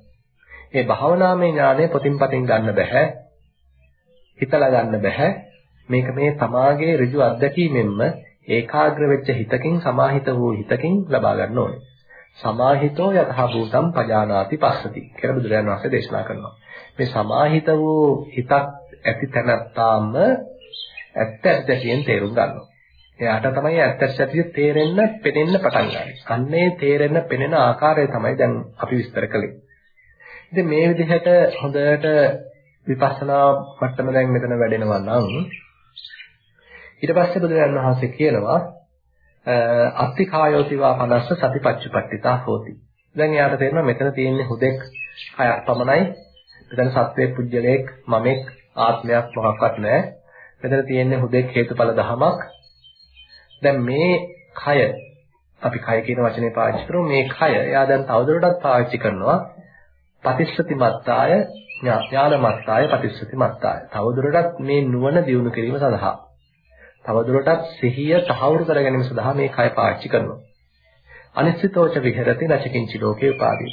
මේ භාවනාමය ඥානය පොතින් පතින් ගන්න බෑ. හිතලා ගන්න බෑ. මේක මේ තමාගේ ඍජු අත්දැකීමෙන්ම ඒකාග්‍ර වෙච්ච හිතකින් සමාහිත වූ හිතකින් ලබා ගන්න ඕනේ. සමාහිතෝ යතහ භූතම් පජානාති පස්සති කියලා බුදුරජාණන් වහන්සේ දේශනා කරනවා. මේ සමාහිත වූ හිතක් ඇති තැනත්තාම ඇත්ත ඇත්තටියෙන් තේරුම් ගන්නවා. එයාට තමයි ඇත්ත ඇත්තටිය තේරෙන්න, පෙනෙන්න පටන් ගන්නේ. අන්නේ තේරෙන්න, පෙනෙන ආකාරය තමයි දැන් අපි විස්තර කළේ. ඉතින් මේ විදිහට හොඳට විපස්සනා මට්ටම දැන් මෙතන වැඩෙනවා නම් ඊට පස්සේ බුදුරජාණන් වහන්සේ කියනවා අත්ති කායෝතිවා පනස්ස සතිපච්චුපට්ඨිතා හෝති. දැන් එයාට තේරෙනවා මෙතන තියෙන්නේ හුදෙක් කයක් පමණයි. මෙතන සත්වයේ පුජ්‍යලයක් මමෙක් ආත්මයක් මොකක්වත් නැහැ. මෙතන තියෙන්නේ හුදෙක් හේතුඵල ධමයක්. දැන් මේ කය අපි කය කියන වචනේ පාවිච්චි කරමු. මේ කය එයා දැන් තවදුරටත් පාවිච්චි කරනවා පටිච්චසති මත්තාය ඥාන මත්තාය පටිච්චසති මත්තාය තවදුරටත් මේ නුවණ දියුණු කිරීම සඳහා. තවදුරටත් සිහිය තහවුරු කර ගැනීම සඳහා මේ කය පාවිච්චි කරනවා. අනිශ්චිතෝච විහෙරති නචකින්චි ලෝකේ උපාදී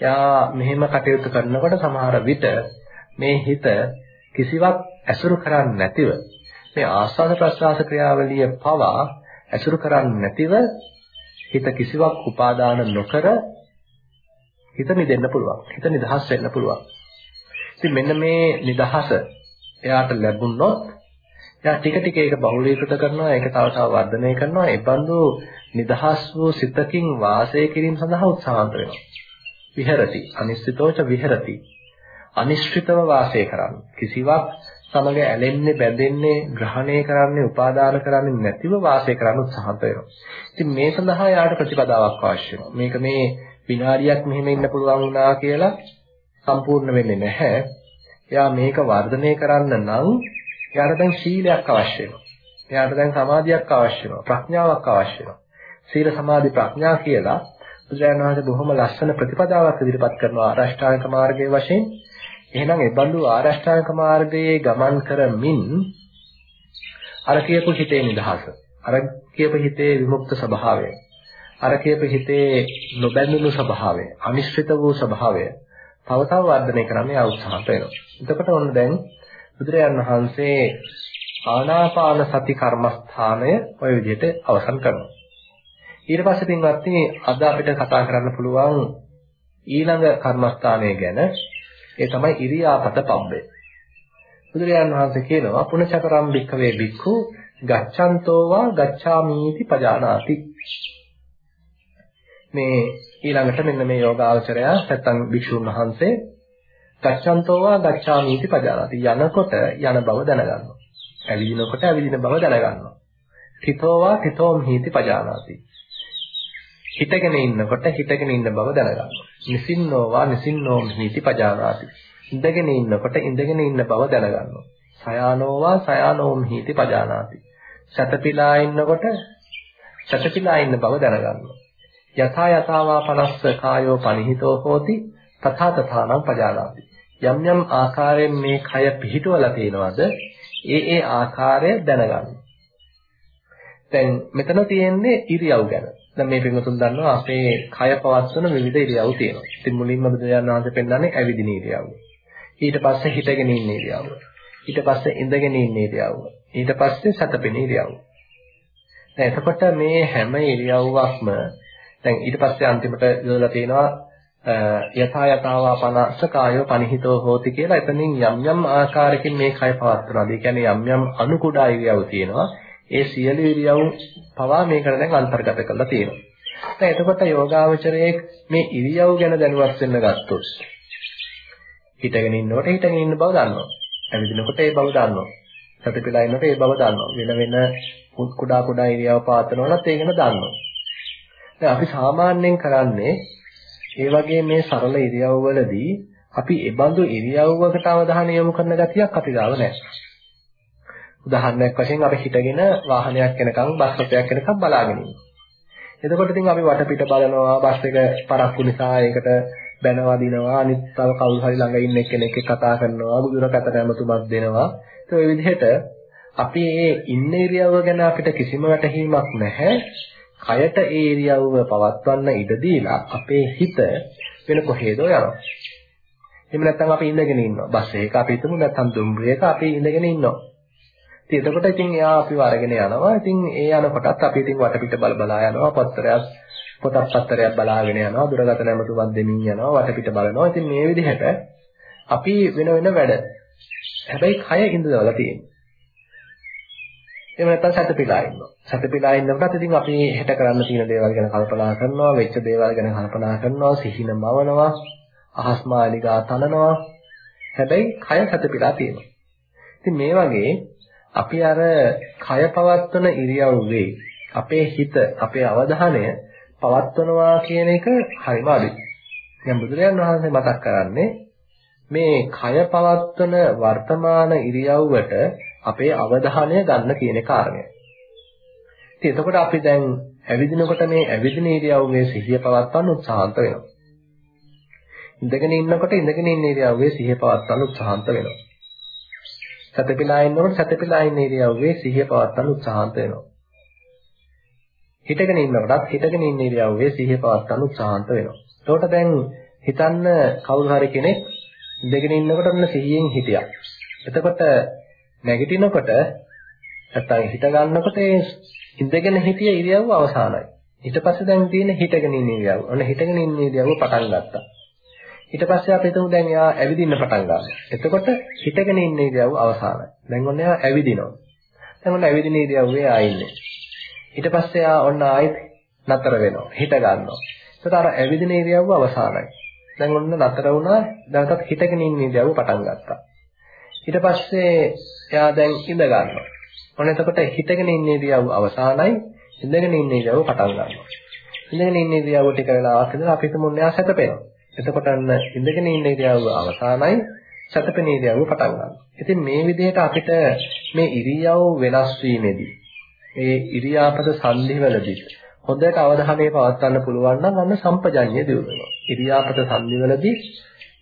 යා මෙහෙම කටයුතු කරනකොට සමහර විට මේ හිත කිසිවක් ඇසුරු කරන්නේ නැතිව මේ ආස්වාද ප්‍රසආස ක්‍රියාවලිය පවා ඇසුරු කරන්නේ නැතිව හිත කිසිවක් උපාදාන නොකර හිත මිදෙන්න පුළුවන්. හිත නිදහස් වෙන්න පුළුවන්. ඉතින් මෙන්න මේ නිදහස එයාට ලැබුණොත් එයා ටික ටික ඒක බහුලීකృత කරනවා, ඒක තව තව වර්ධනය කරනවා. ඒ බඳු නිදහස් වූ සිතකින් වාසය කිරීම සඳහා උත්සාහන්ත වෙනවා. විහෙරති, අනිශ්චිතෝච විහෙරති. අනිශ්චිතව වාසය කරන්න. කිසිවක් සමග ඇලෙන්නේ බැඳෙන්නේ ග්‍රහණය කරන්නේ උපාදාන කරන්නේ නැතිව වාසය කරන්න උත්සාහන්ත වෙනවා. ඉතින් මේ සඳහා යාට ප්‍රතිපදාවක් අවශ්‍ය වෙනවා. මේක මේ විනාඩියක් මෙහෙම ඉන්න පුළුවන් වුණා කියලා සම්පූර්ණ වෙන්නේ නැහැ. එයා මේක වර්ධනය කරන්න නම් එයාට දැන් සීලයක් අවශ්‍ය වෙනවා. එයාට දැන් සමාධියක් අවශ්‍ය වෙනවා. ප්‍රඥාවක් අවශ්‍ය වෙනවා. සීල සමාධි ප්‍රඥා කියලා බුදුරජාණන් වහන්සේ බොහොම ලස්සන ප්‍රතිපදාවක් ඉදිරිපත් කරනවා ආරෂ්ඨාංග මාර්ගයේ වශයෙන්. එහෙනම් ඒ බඳු ආරෂ්ඨාංග මාර්ගයේ ගමන් කරමින් අර කියපු හිතේ නිදහස, අර කියපු හිතේ විමුක්ත ස්වභාවය, අර කියපු හිතේ නොබැඳුණු ස්වභාවය, අනිශ්චිත වූ ස්වභාවය තව තව වර්ධනය කරන්න යා උත්සාහ වෙනවා. එතකොට ඔන්න දැන් බුදුරජාණන් වහන්සේ ආනාපාන සති කර්මස්ථානය ওই විදිහට අවසන් කරනවා. ඊට පස්සේ පින්වත්නි අද අපිට කතා කරන්න පුළුවන් ඊළඟ කර්මස්ථානය ගැන ඒ තමයි ඉරියාපත පබ්බේ. බුදුරජාණන් වහන්සේ කියනවා පුනචකරම් භික්ඛවේ භික්ඛු ගච්ඡන්තෝ වා ගච්ඡාමීති පජානාති. මේ ඊළඟට මෙන්න මේ යෝගාචරය නැත්තම් භික්ෂුන් වහන්සේ ගච්ඡන්තෝ වා ගච්ඡාමීති පජානාති. යනකොට යන බව දැනගන්නවා. ඇවිදිනකොට ඇවිදින බව දැනගන්නවා. තිතෝ වා තිතෝම් හීති පජානාති. හිතගෙන ඉන්නකොට හිතගෙන ඉන්න බව දැනගන්නවා. නිසින්නෝවා නිසින්නෝම් හිති පජානාති. ඉඳගෙන ඉන්නකොට ඉඳගෙන ඉන්න බව දැනගන්නවා. සයානෝවා සයානෝම් හිති පජානාති. සතපිලා ඉන්නකොට සතපිලා ඉන්න බව දැනගන්නවා. යථා යථාවා පනස්ස කායෝ පනිහිතෝ හෝති තථා තථානම් පජානාති. යම් යම් ආකාරයෙන් මේ කය පිහිටවලා තියෙනවද ඒ ඒ ආකාරය දැනගන්න. දැන් මෙතන තියෙන්නේ ඉරියව් ගැන. දැන් මේ පින්වතුන් දන්නවා අපේ කය පවත්වන විවිධ ඉරියව් තියෙනවා. ඉතින් මුලින්ම බුදුරජාණන් වහන්සේ පෙන්නන්නේ ඇවිදින ඉරියව්ව. ඊට පස්සේ හිටගෙන ඉන්න ඉරියව්ව. ඊට පස්සේ ඉඳගෙන ඉන්න ඉරියව්ව. ඊට පස්සේ සතපෙන ඉරියව්ව. දැන් එතකොට මේ හැම ඉරියව්වක්ම දැන් ඊට පස්සේ අන්තිමට යොදලා තියෙනවා යථා යතාවා පනස්ස කායෝ පනිහිතෝ හෝති කියලා එතනින් යම් යම් ආකාරයකින් මේ කය පවත්වනවා. ඒ කියන්නේ යම් යම් අනුකුඩා ඉරියව් තියෙනවා. ඒ සියලු ඉරියව් පවා මේකට දැන් අන්තර්ගත කරලා තියෙනවා. දැන් එතකොට යෝගාවචරයේ මේ ඉරියව් ගැන දැනුවත් වෙන්න ගත්තොත් හිටගෙන ඉන්නකොට හිටගෙන ඉන්න බව දන්නවා. ඇවිදිනකොට ඒ බව දන්නවා. සතිපිලා ඉන්නකොට ඒ බව දන්නවා. වෙන වෙන කුඩා කුඩා ඉරියව් පාත්නවලත් ඒක ගැන දන්නවා. දැන් අපි සාමාන්‍යයෙන් කරන්නේ ඒ වගේ මේ සරල ඉරියව්වලදී අපි ඒ බඳු ඉරියව්වකට අවධානය යොමු කරන ගතියක් අපි ගාව නැහැ. උදාහරණයක් වශයෙන් අපි හිටගෙන වාහනයක් යනකම් බස් රථයක් යනකම් බලාගෙන ඉන්නවා. එතකොට ඉතින් අපි වටපිට බලනවා බස් එක පරක්කු නිසා ඒකට බැන වදිනවා අනිත් තව කවුරු හරි ළඟ ඉන්න කෙනෙක් කතා කරනවා බුදුරකට නැමතුමක් දෙනවා. ඒ ඔය විදිහට අපි මේ ඉන්න ඉරියව්ව ගැන අපිට කිසිම වැටහීමක් නැහැ. කයට ඒ ඉරියව්ව පවත්වන්න ඉඩ දීලා අපේ හිත වෙන කොහෙදෝ යනවා. එහෙම නැත්නම් අපි ඉඳගෙන ඉන්නවා. බස් එකක අපි හිතමු නැත්නම් දුම්රියක අපි ඉඳගෙන ඉන්නවා. ඉතින් එතකොට ඉතින් එයා අපිව අරගෙන යනවා. ඉතින් ඒ යනකොටත් අපි ඉතින් වටපිට බල බලා යනවා. පත්තරයක් පොතක් පත්තරයක් බලාගෙන යනවා. දුරගත නැමතුමක් දෙමින් යනවා. වටපිට බලනවා. ඉතින් මේ විදිහට අපි වෙන වෙන වැඩ. හැබැයි කය ඉඳලා තියෙන්නේ. එහෙම නැත්නම් සැතපීලා ඉන්නවා. සැතපීලා ඉන්නකොට ඉතින් අපි හෙට කරන්න තියෙන දේවල් ගැන කල්පනා කරනවා, වෙච්ච දේවල් ගැන කල්පනා කරනවා, සිහින මවනවා, අහස් මාලිගා තනනවා. හැබැයි කය සැතපීලා තියෙනවා. ඉතින් මේ වගේ අපි අර කය පවත්වන ඉරියව්වේ අපේ හිත, අපේ අවධානය පවත්වනවා කියන එක හරිම අඩුයි. දැන් බුදුරජාණන් වහන්සේ මතක් කරන්නේ මේ කය පවත්වන වර්තමාන ඉරියව්වට අපේ අවධානය ගන්න කියන කාරණය. ඉතින් එතකොට අපි දැන් ඇවිදිනකොට මේ ඇවිදින ඉරියව්වේ සිහිය පවත්වන්න උත්සාහන්ත වෙනවා. ඉඳගෙන ඉන්නකොට ඉඳගෙන ඉන්න ඉරියව්වේ සිහිය පවත්වන්න උත්සාහන්ත වෙනවා. සතපිලා ඉන්නකොට සතපිලා ඉන්න ඉරියව්වේ සිහිය පවත්වන්න උත්සාහන්ත වෙනවා. හිටගෙන ඉන්නකොටත් හිටගෙන ඉන්න ඉරියව්වේ සිහිය පවත්වන්න උත්සාහන්ත වෙනවා. එතකොට දැන් හිතන්න කවුරු හරි කෙනෙක් ඉඳගෙන ඉන්නකොට ඔන්න සිහියෙන් හිටියා. එතකොට නැගිටිනකොට නැත්තම් හිට ගන්නකොට ඒ ඉඳගෙන හිටිය ඉරියව්ව අවසానයි. ඊට පස්සේ දැන් තියෙන හිටගෙන ඉන්න ඉරියව්ව. ඔන්න හිටගෙන ඉන්න ඉරියව්ව පටන් ගත්තා. ඊට පස්සේ අපි හිතමු දැන් එයා ඇවිදින්න පටන් ගන්නවා. එතකොට හිටගෙන ඉන්න ඉරියව්ව අවසానයි. දැන් ඔන්න එයා ඇවිදිනවා. දැන් ඔන්න ඇවිදින ඉරියව්වේ ආ ඉන්නේ. ඊට පස්සේ එයා ඔන්න ආයෙත් නතර වෙනවා. හිට ගන්නවා. එතකොට අර ඇවිදින ඉරියව්ව අවසానයි. දැන් ඔන්න නතර වුණා. දැන්වත් හිටගෙන ඉන්න ඉරියව්ව පටන් ගත්තා. ඊට පස්සේ එයා දැන් ඉඳ ගන්නවා. ඔන්න එතකොට හිටගෙන ඉන්න ඉරියව්ව අවසానයි. ඉඳගෙන ඉන්න ඉරියව්ව පටන් ගන්නවා. ඉඳගෙන ඉන්න ඉරියව්ව ටික වෙලාවක් ඉඳලා අපි හිතමු එයා සැතපෙනවා. එතකොට අන්න ඉඳගෙන ඉන්න ඉරියව්ව අවසానයි සැතපෙන ඉරියව්ව පටන් ගන්නවා. ඉතින් මේ විදිහට අපිට මේ ඉරියව් වෙනස් වීමේදී මේ ඉරියාපත සංධිවලදී හොඳට අවධානය පවත්වන්න පුළුවන් නම් අන්න සම්පජඤ්ඤය දියුණු වෙනවා. ඉරියාපත සංධිවලදී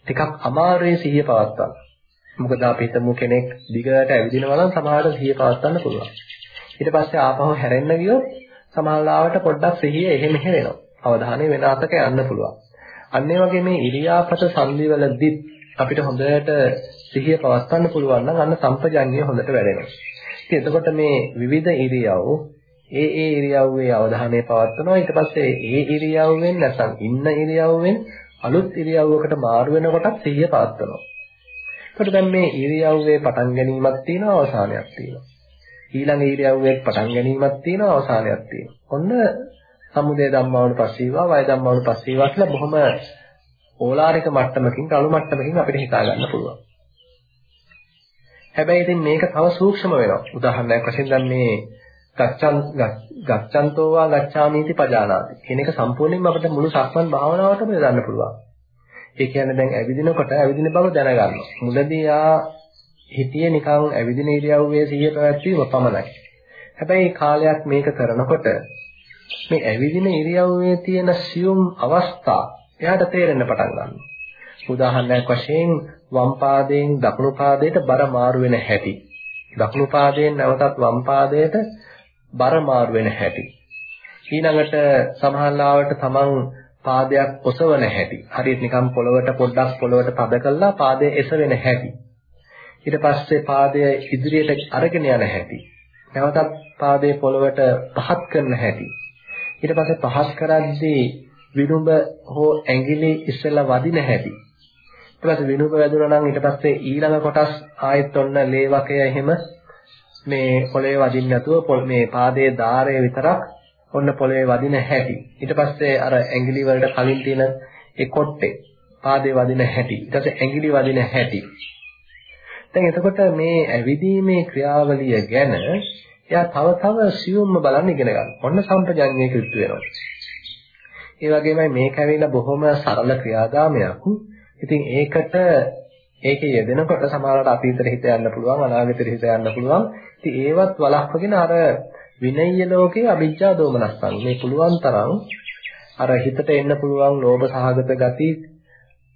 ටිකක් අමාරුවේ සිහිය පවත්වන්න. මොකද අපි හිතමු කෙනෙක් දිගට ඇවිදිනවා නම් සමහරවිට සිහිය පවත්වන්න පුළුවන්. ඊට පස්සේ ආපහු හැරෙන්න ගියොත් සමහරවිට පොඩ්ඩක් සිහිය එහෙ මෙහෙ වෙනවා. අවධානය වෙන අතක යන්න පුළුවන්. අන්න ඒ වගේ මේ ඉරියාපත සංදිවලදී අපිට හොඳට සිහිය පවත්වන්න පුළුවන් නම් අන්න සම්පජඤ්ඤය හොඳට වැඩෙනවා. ඉතින් එතකොට මේ විවිධ ඉරියව් ඒ ඒ ඉරියව්වේ අවධානය පවත්වනවා ඊට පස්සේ ඒ ඉරියව්වෙන් නැත්නම් ඉන්න ඉරියව්වෙන් අලුත් ඉරියව්වකට මාරු වෙනකොටත් සිහිය පවත්වනවා. එතකොට දැන් මේ ඉරියව්වේ පටන් ගැනීමක් තියෙනවා අවසානයක් තියෙනවා. ඊළඟ ඉරියව්වේ පටන් ගැනීමක් තියෙනවා අවසානයක් තියෙනවා. ඔන්න සමුදය ධම්මාවන පස්සීවා වය ධම්මාවන පස්සීවා කියලා බොහොම ඕලාරික මට්ටමකින් කළු මට්ටමකින් අපිට හිතා ගන්න පුළුවන්. හැබැයි ඉතින් මේක තව සූක්ෂම වෙනවා. උදාහරණයක් වශයෙන් දැන් මේ ගච්ඡන් ගච්ඡන්තෝවා ගච්ඡාමීති පජානාති කියන එක සම්පූර්ණයෙන්ම අපිට මුළු සක්මන් භාවනාවටම යොදන්න පුළුවන්. ඒ කියන්නේ දැන් ඇවිදිනකොට ඇවිදින බව දැනගන්නවා. මුලදී ආ හිතියේ නිකන් ඇවිදින ඉරියව්වේ සිහිය පැවැත්වීම පමණයි. හැබැයි කාලයක් මේක කරනකොට මේ ඇවිදින ඉරියව්වේ තියෙන සියුම් අවස්ථා එයාට තේරෙන්න පටන් ගන්නවා. උදාහරණයක් වශයෙන් වම් පාදයෙන් දකුණු පාදයට බර මාරු වෙන හැටි. දකුණු පාදයෙන් නැවතත් වම් පාදයට බර මාරු වෙන හැටි. ඊළඟට සමහරවිට තමන් පාදයක් ඔසවන හැටි. හරියට නිකන් පොළවට පොඩ්ඩක් පොළවට තද කළා පාදය එසවෙන හැටි. ඊට පස්සේ පාදය ඉදිරියට අරගෙන යන හැටි. නැවතත් පාදයේ පොළවට පහත් කරන හැටි. ඊට පස්සේ පහස් කරද්දී විනුඹ හෝ ඇඟිලි ඉස්සෙල්ලා වදින හැටි. ඊට පස්සේ විනුඹ වැදුනා නම් ඊට පස්සේ ඊළඟ කොටස් ආයෙත් ඔන්න ලේවකය එහෙම මේ පොළවේ වදින්න නැතුව මේ පාදයේ ධාරය විතරක් ඔන්න පොළවේ වදින හැටි. ඊට පස්සේ අර ඇඟිලි වලට කලින් තියෙන ඒ කොට්ටේ පාදේ වදින හැටි. ඊට පස්සේ ඇඟිලි වදින හැටි. දැන් එතකොට මේ ඇවිදීමේ ක්‍රියාවලිය ගැන එයා තව තව සියුම්ම බලන්න ඉගෙන ගන්න. ඔන්න සම්පජඤ්ඤය කෘත්‍ය වෙනවා. ඒ වගේමයි මේක ඇවිල්ලා බොහොම සරල ක්‍රියාදාමයක්. ඉතින් ඒකට ඒකේ යෙදෙනකොට සමහරවිට අතීතෙට හිත යන්න පුළුවන් අනාගතෙට හිත යන්න පුළුවන්. ඉතින් ඒවත් වළක්වගෙන අර විනය්‍ය ලෝකයේ අවිජ්ජා දෝමනස්සන් මේ පුළුවන් තරම් අර හිතට එන්න පුළුවන් ලෝභ සහගත ගති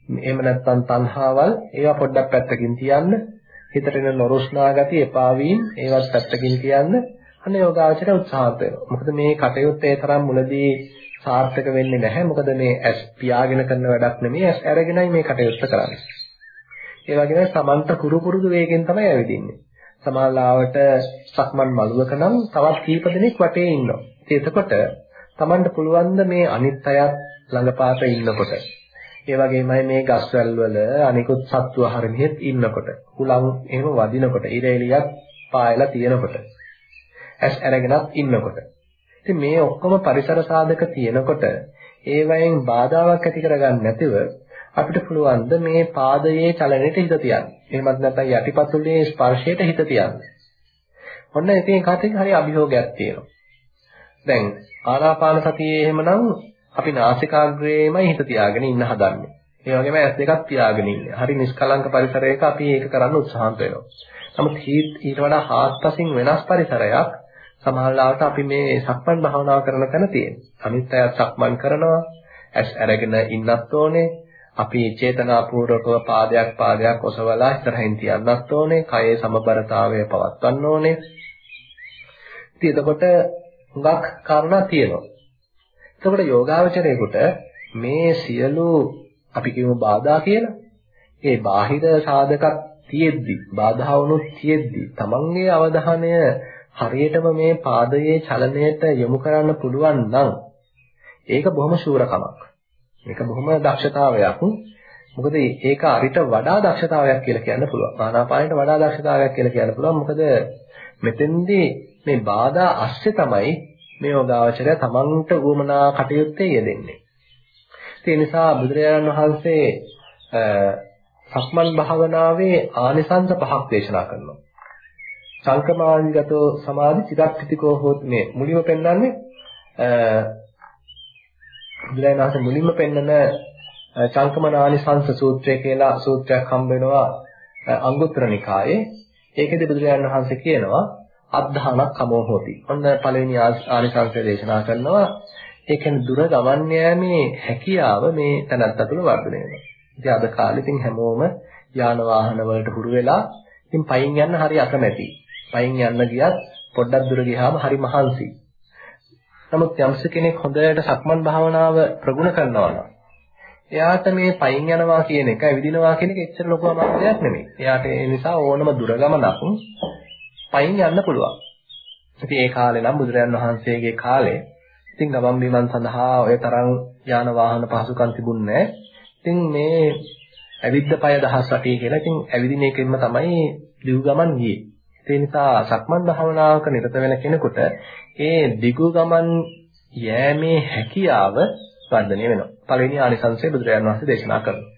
එහෙම නැත්නම් තණ්හාවල් ඒවා පොඩ්ඩක් පැත්තකින් තියන්න හිතට එන නොරුස්නා ගති එපා වීම ඒවත් පැත්තකින් තියන්න අනේ යෝගාචරය උත්සාහත් වෙනවා. මොකද මේ කටයුත්ත ඒ තරම් මුලදී සාර්ථක වෙන්නේ නැහැ. මොකද මේ ඇස් පියාගෙන කරන වැඩක් නෙමෙයි ඇස් අරගෙනයි මේ කටයුත්ත කරන්නේ. ඒ වගේම සමන්ත කුරු පුරුදු වේගෙන් තමයි ඇවිදින්නේ. සමාලාවට සක්මන් මළුවක නම් තවත් කීප දෙනෙක් වටේ ඉන්නවා. එතකොට Tamanට පුළුවන් මේ අනිත් අයත් ළඟපාත ඉන්නකොට ඒ වගේමයි මේ ගස්වැල් වල අනිකුත් සත්තු ආහාරෙහිත් ඉන්නකොට හුලං එහෙම වදිනකොට ඉරේලියක් පායලා තියෙනකොට ඇස් අරගෙනත් ඉන්නකොට ඉතින් මේ ඔක්කොම පරිසර සාධක තියෙනකොට ඒවයෙන් බාධාවක් ඇති කරගන්න නැතිව අපිට පුළුවන් ද මේ පාදයේ චලනයට හිත තියන්න. එහෙමත් නැත්නම් යටිපතුලේ ස්පර්ශයට හිත තියන්න. ඔන්න ඉතින් කටින් හරි අභියෝගයක් තියෙනවා. දැන් ආනාපාන සතියේ එහෙමනම් අපි නාසිකාග්‍රේමයි හිත තියාගෙන ඉන්න හදන්නේ. ඒ වගේම ඇස් දෙකක් තියාගෙන ඉන්නේ. හරි නිෂ්කලංක පරිසරයක අපි ඒක කරන්න උත්සාහන්ත වෙනවා. නමුත් ඊට වඩා හාත්පසින් වෙනස් පරිසරයක් සමහරවිට අපි මේ සක්මන් භාවනාව කරන තැන තියෙනවා. අනිත් අය සක්මන් කරනවා, ඇස් අරගෙන ඉන්නත් ඕනේ. අපි චේතනාපූර්වකව පාදයක් පාදයක් ඔසවලා ඉස්සරහින් තියන්නත් ඕනේ. කයේ සමබරතාවය පවත්වන්න ඕනේ. ඉතින් එතකොට හුඟක් කාරණා තියෙනවා. එතකොට යෝගාවචරයේකට මේ සියලු අපි කියමු බාධා කියලා. ඒ බාහිර සාධකක් තියෙද්දි, බාධා වුණොත් තියෙද්දි, තමන්ගේ අවධානය හරියටම මේ පාදයේ චලනයට යොමු කරන්න පුළුවන් නම් ඒක බොහොම ශූරකමක්. මේක බොහොම දක්ෂතාවයක්. මොකද ඒක අරිට වඩා දක්ෂතාවයක් කියලා කියන්න පුළුවන්. ආනාපානයට වඩා දක්ෂතාවයක් කියලා කියන්න පුළුවන්. මොකද මෙතෙන්දී මේ බාධා අස්සේ තමයි මේ යෝගාවචරය තමන්ට උවමනා කටයුත්තේ යෙදෙන්නේ. ඒ නිසා බුදුරජාණන් වහන්සේ සක්මන් භාවනාවේ ආනිසංස පහක් දේශනා කරනවා. සංකමානිගතෝ සමාධි චිරක්තිතිකෝ හොත් මේ මුලින්ම පෙන්වන්නේ බුදුරජාණන් වහන්සේ මුලින්ම පෙන්නන චංකමනානිසංස සූත්‍රය කියලා සූත්‍රයක් හම්බ වෙනවා අංගුත්තර නිකායේ. ඒකෙදි බුදුරජාණන් වහන්සේ කියනවා අද්ධානක් කමෝ හොති. ඔන්න පළවෙනි ආනිසංසය දේශනා කරනවා. ඒ කියන්නේ දුර ගමන් යෑමේ හැකියාව මේ තනත්ත තුළ වර්ධනය වෙනවා. ඉතින් අද කාලේ ඉතින් හැමෝම යාන වාහන වලට හුරු වෙලා ඉතින් පයින් යන්න හරි අකමැති. පයින් යන්න ගියත් පොඩ්ඩක් දුර ගියාම හරි මහන්සි. නමුත් යම්ස කෙනෙක් හොඳට සක්මන් භාවනාව ප්‍රගුණ කරනවා නම් එයාට මේ පයින් යනවා කියන එක, ඇවිදිනවා කියන එක එච්චර ලොකු අමාරුයක් නෙමෙයි. එයාට ඒ නිසා ඕනම දුර ගමනක් පයින් යන්න පුළුවන්. ඉතින් ඒ කාලේ නම් බුදුරජාන් වහන්සේගේ කාලේ ඉතින් ගමන් බිමන් සඳහා ඔය තරම් යාන වාහන පහසුකම් තිබුණේ ඉතින් මේ ඇවිද්ද පය දහස් වටේ කියලා ඉතින් ඇවිදින එකෙන්ම තමයි දිව් ගමන් ගියේ. ඒ නිසා සක්මන් භාවනාවක නිරත වෙන කෙනෙකුට ඒ දිගු ගමන් යෑමේ හැකියාව වර්ධනය වෙනවා. පළවෙනි ආනිසංසය බුදුරජාණන් වහන්සේ දේශනා කරනවා.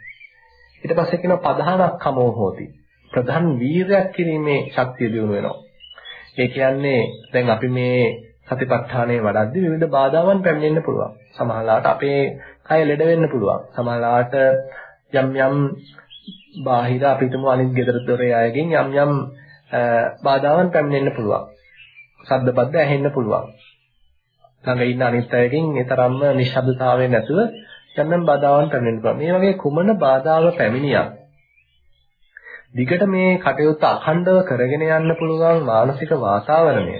ඊට පස්සේ කියනවා පධානක්ඛමෝ හෝති. ප්‍රධාන වීරයක් කිරීමේ ශක්තිය දිනු වෙනවා. ඒ කියන්නේ දැන් අපි මේ සතිපට්ඨානයේ වඩද්දී විවිධ බාධාවන් පැමිණෙන්න පුළුවන්. සමහරවිට අපේ කය ලෙඩ වෙන්න පුළුවන්. සමහරවිට යම් යම් බාහිර අපිටම අනිත් ගෙදර දොරේ අයගෙන් යම් යම් බාධාවන් පැමිණෙන්න පුළුවන්. ශබ්දපද්ද ඇහෙන්න පුළුවන්. ළඟ ඉන්න අනිත් අයගෙන් ඒ තරම්ම නිශ්ශබ්දතාවය නැතුව යම් බාධාවන් පැමිණෙන්න පුළුවන්. මේ වගේ කුමන බාධාව පැමිණියක් දිගට මේ කටයුත්ත අඛණ්ඩව කරගෙන යන්න පුළුවන් මානසික වාතාවරණය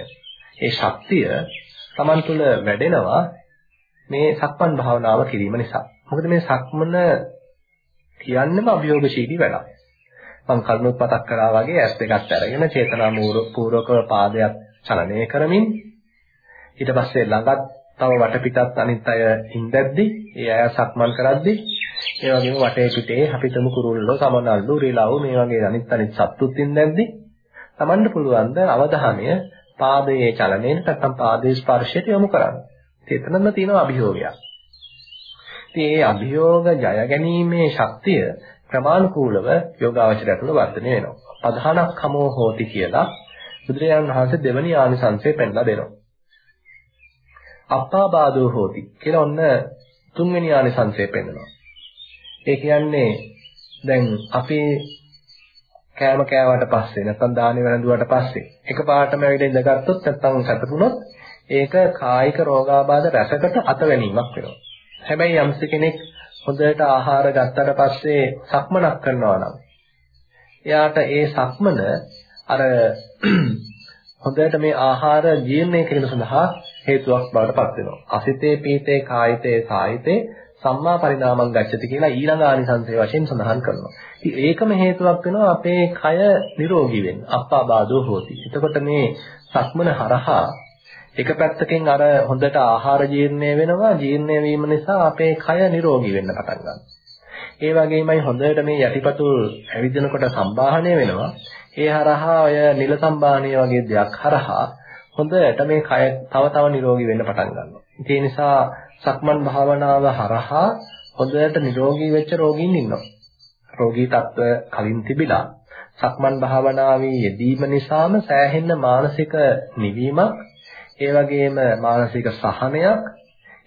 ඒ ශක්තිය Taman තුල වැඩෙනවා මේ සක්මන් භාවනාව කිරීම නිසා. මොකද මේ සක්මන කියන්නේම අභියෝගශීලී වැඩක්. මම කලිනුත් මතක් කරා වගේ ඇස් දෙකක් අරගෙන චේතනා පූර්වකව පාදයක් චලනය කරමින් ඊට පස්සේ ළඟත් තව වටපිටත් අනිත් අය ඉඳද්දි ඒ අය සක්මන් කරද්දි ඒ වගේම වටේ පිටේ අපිටම කුරුල්ලෝ සමනල්ලු රිලව් මේ වගේ අනිත් අනිත් සත්තුත් ඉඳද්දි Tamanට පුළුවන් ද අවධානය පාදයේ චලනයෙන් නැත්නම් පාදයේ ස්පර්ශයට යොමු කරන්න. එතනම තියෙනවා අභියෝගයක්. ඉතින් මේ අභියෝග ජය ගැනීමේ ශක්තිය ක්‍රමානුකූලව යෝගාවචරය තුළ වර්ධනය වෙනවා. අධානක්ඛමෝ හෝති කියලා බුදුරජාණන් වහන්සේ දෙවනි ආනිසංසය පෙන්ලා දෙනවා. අප්පාබාධෝ හෝති කියලා ඔන්න තුන්වෙනි ආනිසංසය පෙන්වනවා. ඒ කියන්නේ දැන් අපි කෑම කෑවට පස්සේ නැත්නම් දානේ වැළඳුවාට පස්සේ එකපාරටම ඇවිල්ලා ඉඳගත්තොත් නැත්නම් සැතපුණොත් ඒක කායික රෝගාබාධ රැසකට අතවැණීමක් වෙනවා. හැබැයි යම්ස කෙනෙක් හොඳට ආහාර ගත්තට පස්සේ සක්මනක් කරනවා නම් එයාට ඒ සක්මන අර (clears throat) හොඳට මේ ආහාර ජීර්ණය කිරීම සඳහා හේතුවක් බවට පත් වෙනවා. අසිතේ පීතේ කායිතේ සායිතේ සම්මා පරිණාමං ගච්ඡති කියලා ඊළඟ ආනිසංසය වශයෙන් සඳහන් කරනවා. ඉතින් ඒකම හේතුවක් වෙනවා අපේ කය නිරෝගී වෙන්න. අප්පාබාධෝ හෝති. එතකොට මේ සක්මන හරහා එක පැත්තකින් අර හොඳට ආහාර ජීර්ණය වෙනවා. ජීර්ණය වීම නිසා අපේ කය නිරෝගී වෙන්න පටන් ගන්නවා. ඒ වගේමයි හොඳට මේ යටිපතුල් ඇවිදිනකොට සම්බාහනය වෙනවා. ඒ හරහා ඔය නිල සම්බාහනය වගේ දෙයක් හරහා හොඳට මේ කය තව තව නිරෝගී වෙන්න පටන් ගන්නවා. ඒ නිසා සක්මන් භාවනාව හරහා හොඳට නිරෝගී වෙච්ච රෝගීන් ඉන්නවා. රෝගී තත්ත්ව කලින් තිබිලා සක්මන් භාවනාවේ යෙදීම නිසාම සෑහෙන මානසික නිවීමක්, ඒ වගේම මානසික සහනයක්,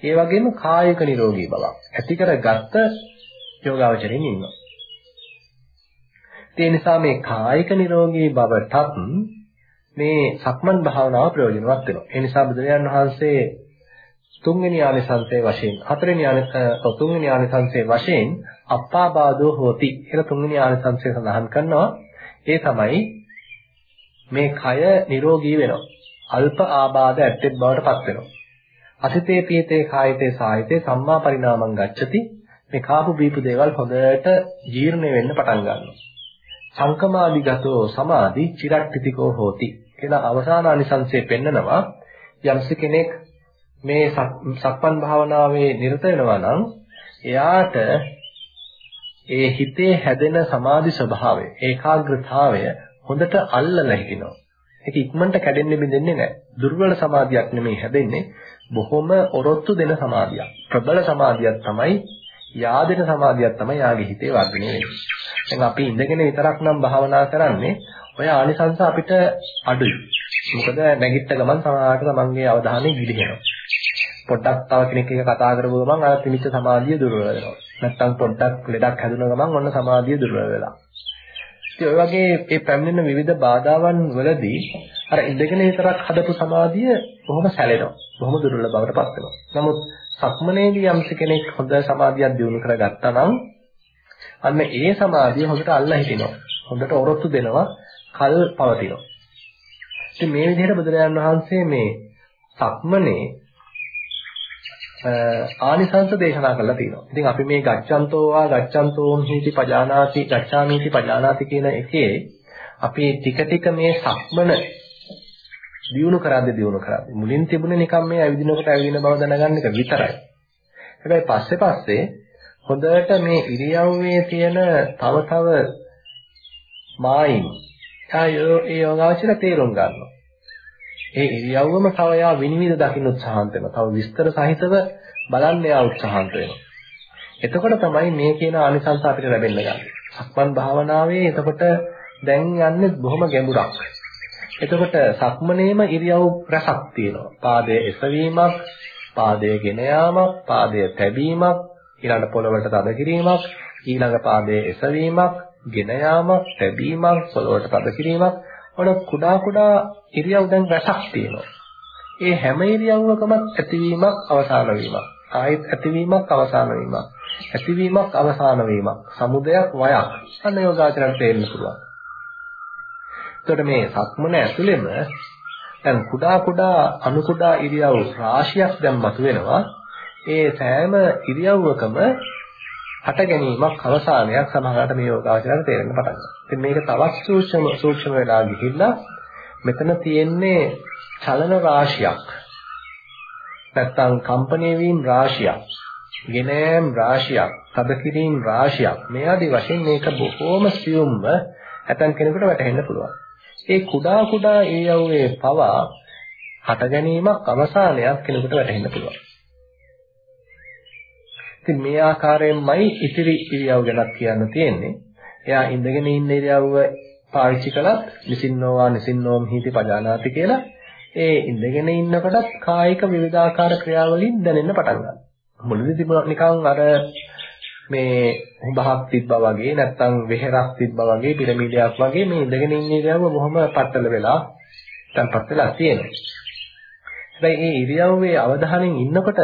ඒ වගේම කායික නිරෝගී බවක් ඇති කරගත්ත යෝගාවචරයෙන් ඉන්නවා. ඒ නිසා මේ කායික නිරෝගී බවටත් මේ සක්මන් භාවනාව ප්‍රයෝජනවත් වෙනවා. ඒ නිසා බුදුරජාණන් වහන්සේ තුන්වෙනි ආනිසංසයේ වශයෙන් හතරවෙනි ආනිස තුන්වෙනි ආනිසංසයේ වශයෙන් අප්පාබාධෝ හෝති කියලා තුන්වෙනි ආනිසංසය සඳහන් කරනවා. ඒ තමයි මේ කය නිරෝගී වෙනවා. අල්ප ආබාධ ඇත්තෙත් බවට පත් වෙනවා. අසිතේ පීතේ කායිතේ සායිතේ සම්මා පරිණාමං ගච්ඡති මේ කාපු බීපු දේවල් හොඳට ජීර්ණ වෙන්න පටන් ගන්නවා. සංකමාදිගතෝ සමාධි චිරට්ඨිතිකෝ හෝති කියලා අවසාන අනිසංසය පෙන්නනවා යම්ස කෙනෙක් මේ සක්මන් භාවනාවේ නිරත වෙනවා නම් එයාට ඒ හිතේ හැදෙන සමාධි ස්වභාවය ඒකාග්‍රතාවය හොඳට අල්ලලා හිටිනවා. ඒක ඉක්මනට කැඩෙන්නේ බින්දෙන්නේ නැහැ. දුර්වල සමාධියක් නෙමෙයි හැදෙන්නේ බොහොම ඔරොත්තු දෙන සමාධියක්. ප්‍රබල සමාධියක් තමයි යාදෙන සමාධියක් තමයි යාගේ හිතේ වර්ධනය වෙන්නේ. දැන් අපි ඉඳගෙන විතරක් නම් භාවනා කරන්නේ ඔය ආනිසංස අපිට අඩුයි. මොකද නැගිට ගමන් සමහරවිට තමන්ගේ අවධානය ගිලිහෙනවා. පොඩ්ඩක් තව කෙනෙක් එක්ක කතා කරපුව ගමන් අර තිනිච්ච සමාධිය දුර්වල වෙනවා. නැත්තම් පොඩ්ඩක් ලෙඩක් හැදුන ගමන් ඔන්න සමාධිය දුර්වල වෙලා. ඉතින් ඔය වගේ මේ පැමිණෙන විවිධ බාධාවන් වලදී අර ඉඳගෙන විතරක් හදපු සමාධිය බොහොම සැලෙනවා. බොහොම දුර්වල බවට පත් වෙනවා. නමුත් සක්මනේදී යම්ස කෙනෙක් හොඳ සමාධියක් දියුණු කරගත්තා නම් අන්න ඒ සමාධිය හොඳට අල්ලා හිටිනවා. හොඳට ඔරොත්තු දෙනවා, කල් පවතිනවා. ඉතින් මේ විදිහට බුදුරජාණන් වහන්සේ මේ සක්මනේ ආනිසංස දේශනා කරලා තියෙනවා. ඉතින් අපි මේ ගච්ඡන්තෝ වා ගච්ඡන්තෝම් හීති පජානාති ගච්ඡාමීති පජානාති කියන එකේ අපි ටික ටික මේ සක්මන දියුණු කරද්දී දියුණු කරද්දී මුලින් තිබුණේ නිකම් මේ ඇවිදිනකොට ඇවිදින බව දැනගන්න එක විතරයි. හැබැයි පස්සේ පස්සේ හොඳට මේ ඉරියව්වේ තියෙන තව තව මායිම් ඒ යෝගාචර තේරුම් ගන්නවා. ඒ ඉරියව්වම තව යා විනිවිද දකින්න උත්සාහන්ත වෙනවා. තව විස්තර සහිතව බලන්න යා උත්සාහන්ත වෙනවා. එතකොට තමයි මේ කියන ආනිසංස අපිට ලැබෙන්න ගන්නේ. සක්මන් භාවනාවේ එතකොට දැන් යන්නේ බොහොම ගැඹුරක්. එතකොට සක්මනේම ඉරියව් රසක් තියෙනවා. පාදයේ එසවීමක්, පාදයේ ගෙන යාමක්, පාදයේ තැබීමක්, ඊළඟ පොළවට තද කිරීමක්, ඊළඟ පාදයේ එසවීමක්, ගෙන යාමක්, තැබීමක්, පොළවට තද කිරීමක් ඔන කුඩා කුඩා ඉරියව් දැන් රසක් තියෙනවා. ඒ හැම ඉරියව්වකම ඇතිවීමක් අවසාන වීමක්. ආයෙත් ඇතිවීමක් අවසාන වීමක්. ඇතිවීමක් අවසාන වීමක්. සමුදයක් වයක්. අන්න යෝගාචරයට තේරෙන්න පුළුවන්. එතකොට මේ සක්මන ඇතුළෙම දැන් කුඩා කුඩා අණු කුඩා ඉරියව් රාශියක් දැන් මතුවෙනවා. ඒ සෑම ඉරියව්වකම හට ගැනීමක් අවසානයක් සමහරවිට මේ යෝගාචරයට තේරෙන්න පටන් ගන්නවා. ඉතින් මේක තවත් සූක්ෂම සූක්ෂම වෙලා ගිහිල්ලා මෙතන තියෙන්නේ චලන රාශියක්. නැත්තම් කම්පණය වීම රාශියක්. ගෙනෑම් රාශියක්, තදකිරීම රාශියක්. මේ ආදී වශයෙන් මේක බොහෝම සියුම්ව ඇතන් කෙනෙකුට වැටහෙන්න පුළුවන්. ඒ කුඩා කුඩා ඒ යවුවේ පවා හට ගැනීමක් අවසානයක් කෙනෙකුට වැටහෙන්න පුළුවන්. ඉතින් මේ ආකාරයෙන්මයි ඉතිරි ඉරියව් ගැනත් කියන්න තියෙන්නේ. එයා ඉඳගෙන ඉන්න ඉරියව්ව පාවිච්චි කළත් නිසින්නෝවා නිසින්නෝම් හිති පජානාති කියලා ඒ ඉඳගෙන ඉන්නකොටත් කායික විවිධාකාර ක්‍රියාවලින් දැනෙන්න පටන් ගන්නවා. මුලදී තිබුණා නිකන් අර මේ හුඹහක් තිබ්බා වගේ නැත්තම් වෙහෙරක් තිබ්බා වගේ පිරමීඩයක් වගේ මේ ඉඳගෙන ඉන්න ඉරියව්ව බොහොම පట్టල වෙලා තැන්පත් වෙලා තියෙනවා. හැබැයි මේ ඉරියව්වේ අවධානයෙන් ඉන්නකොට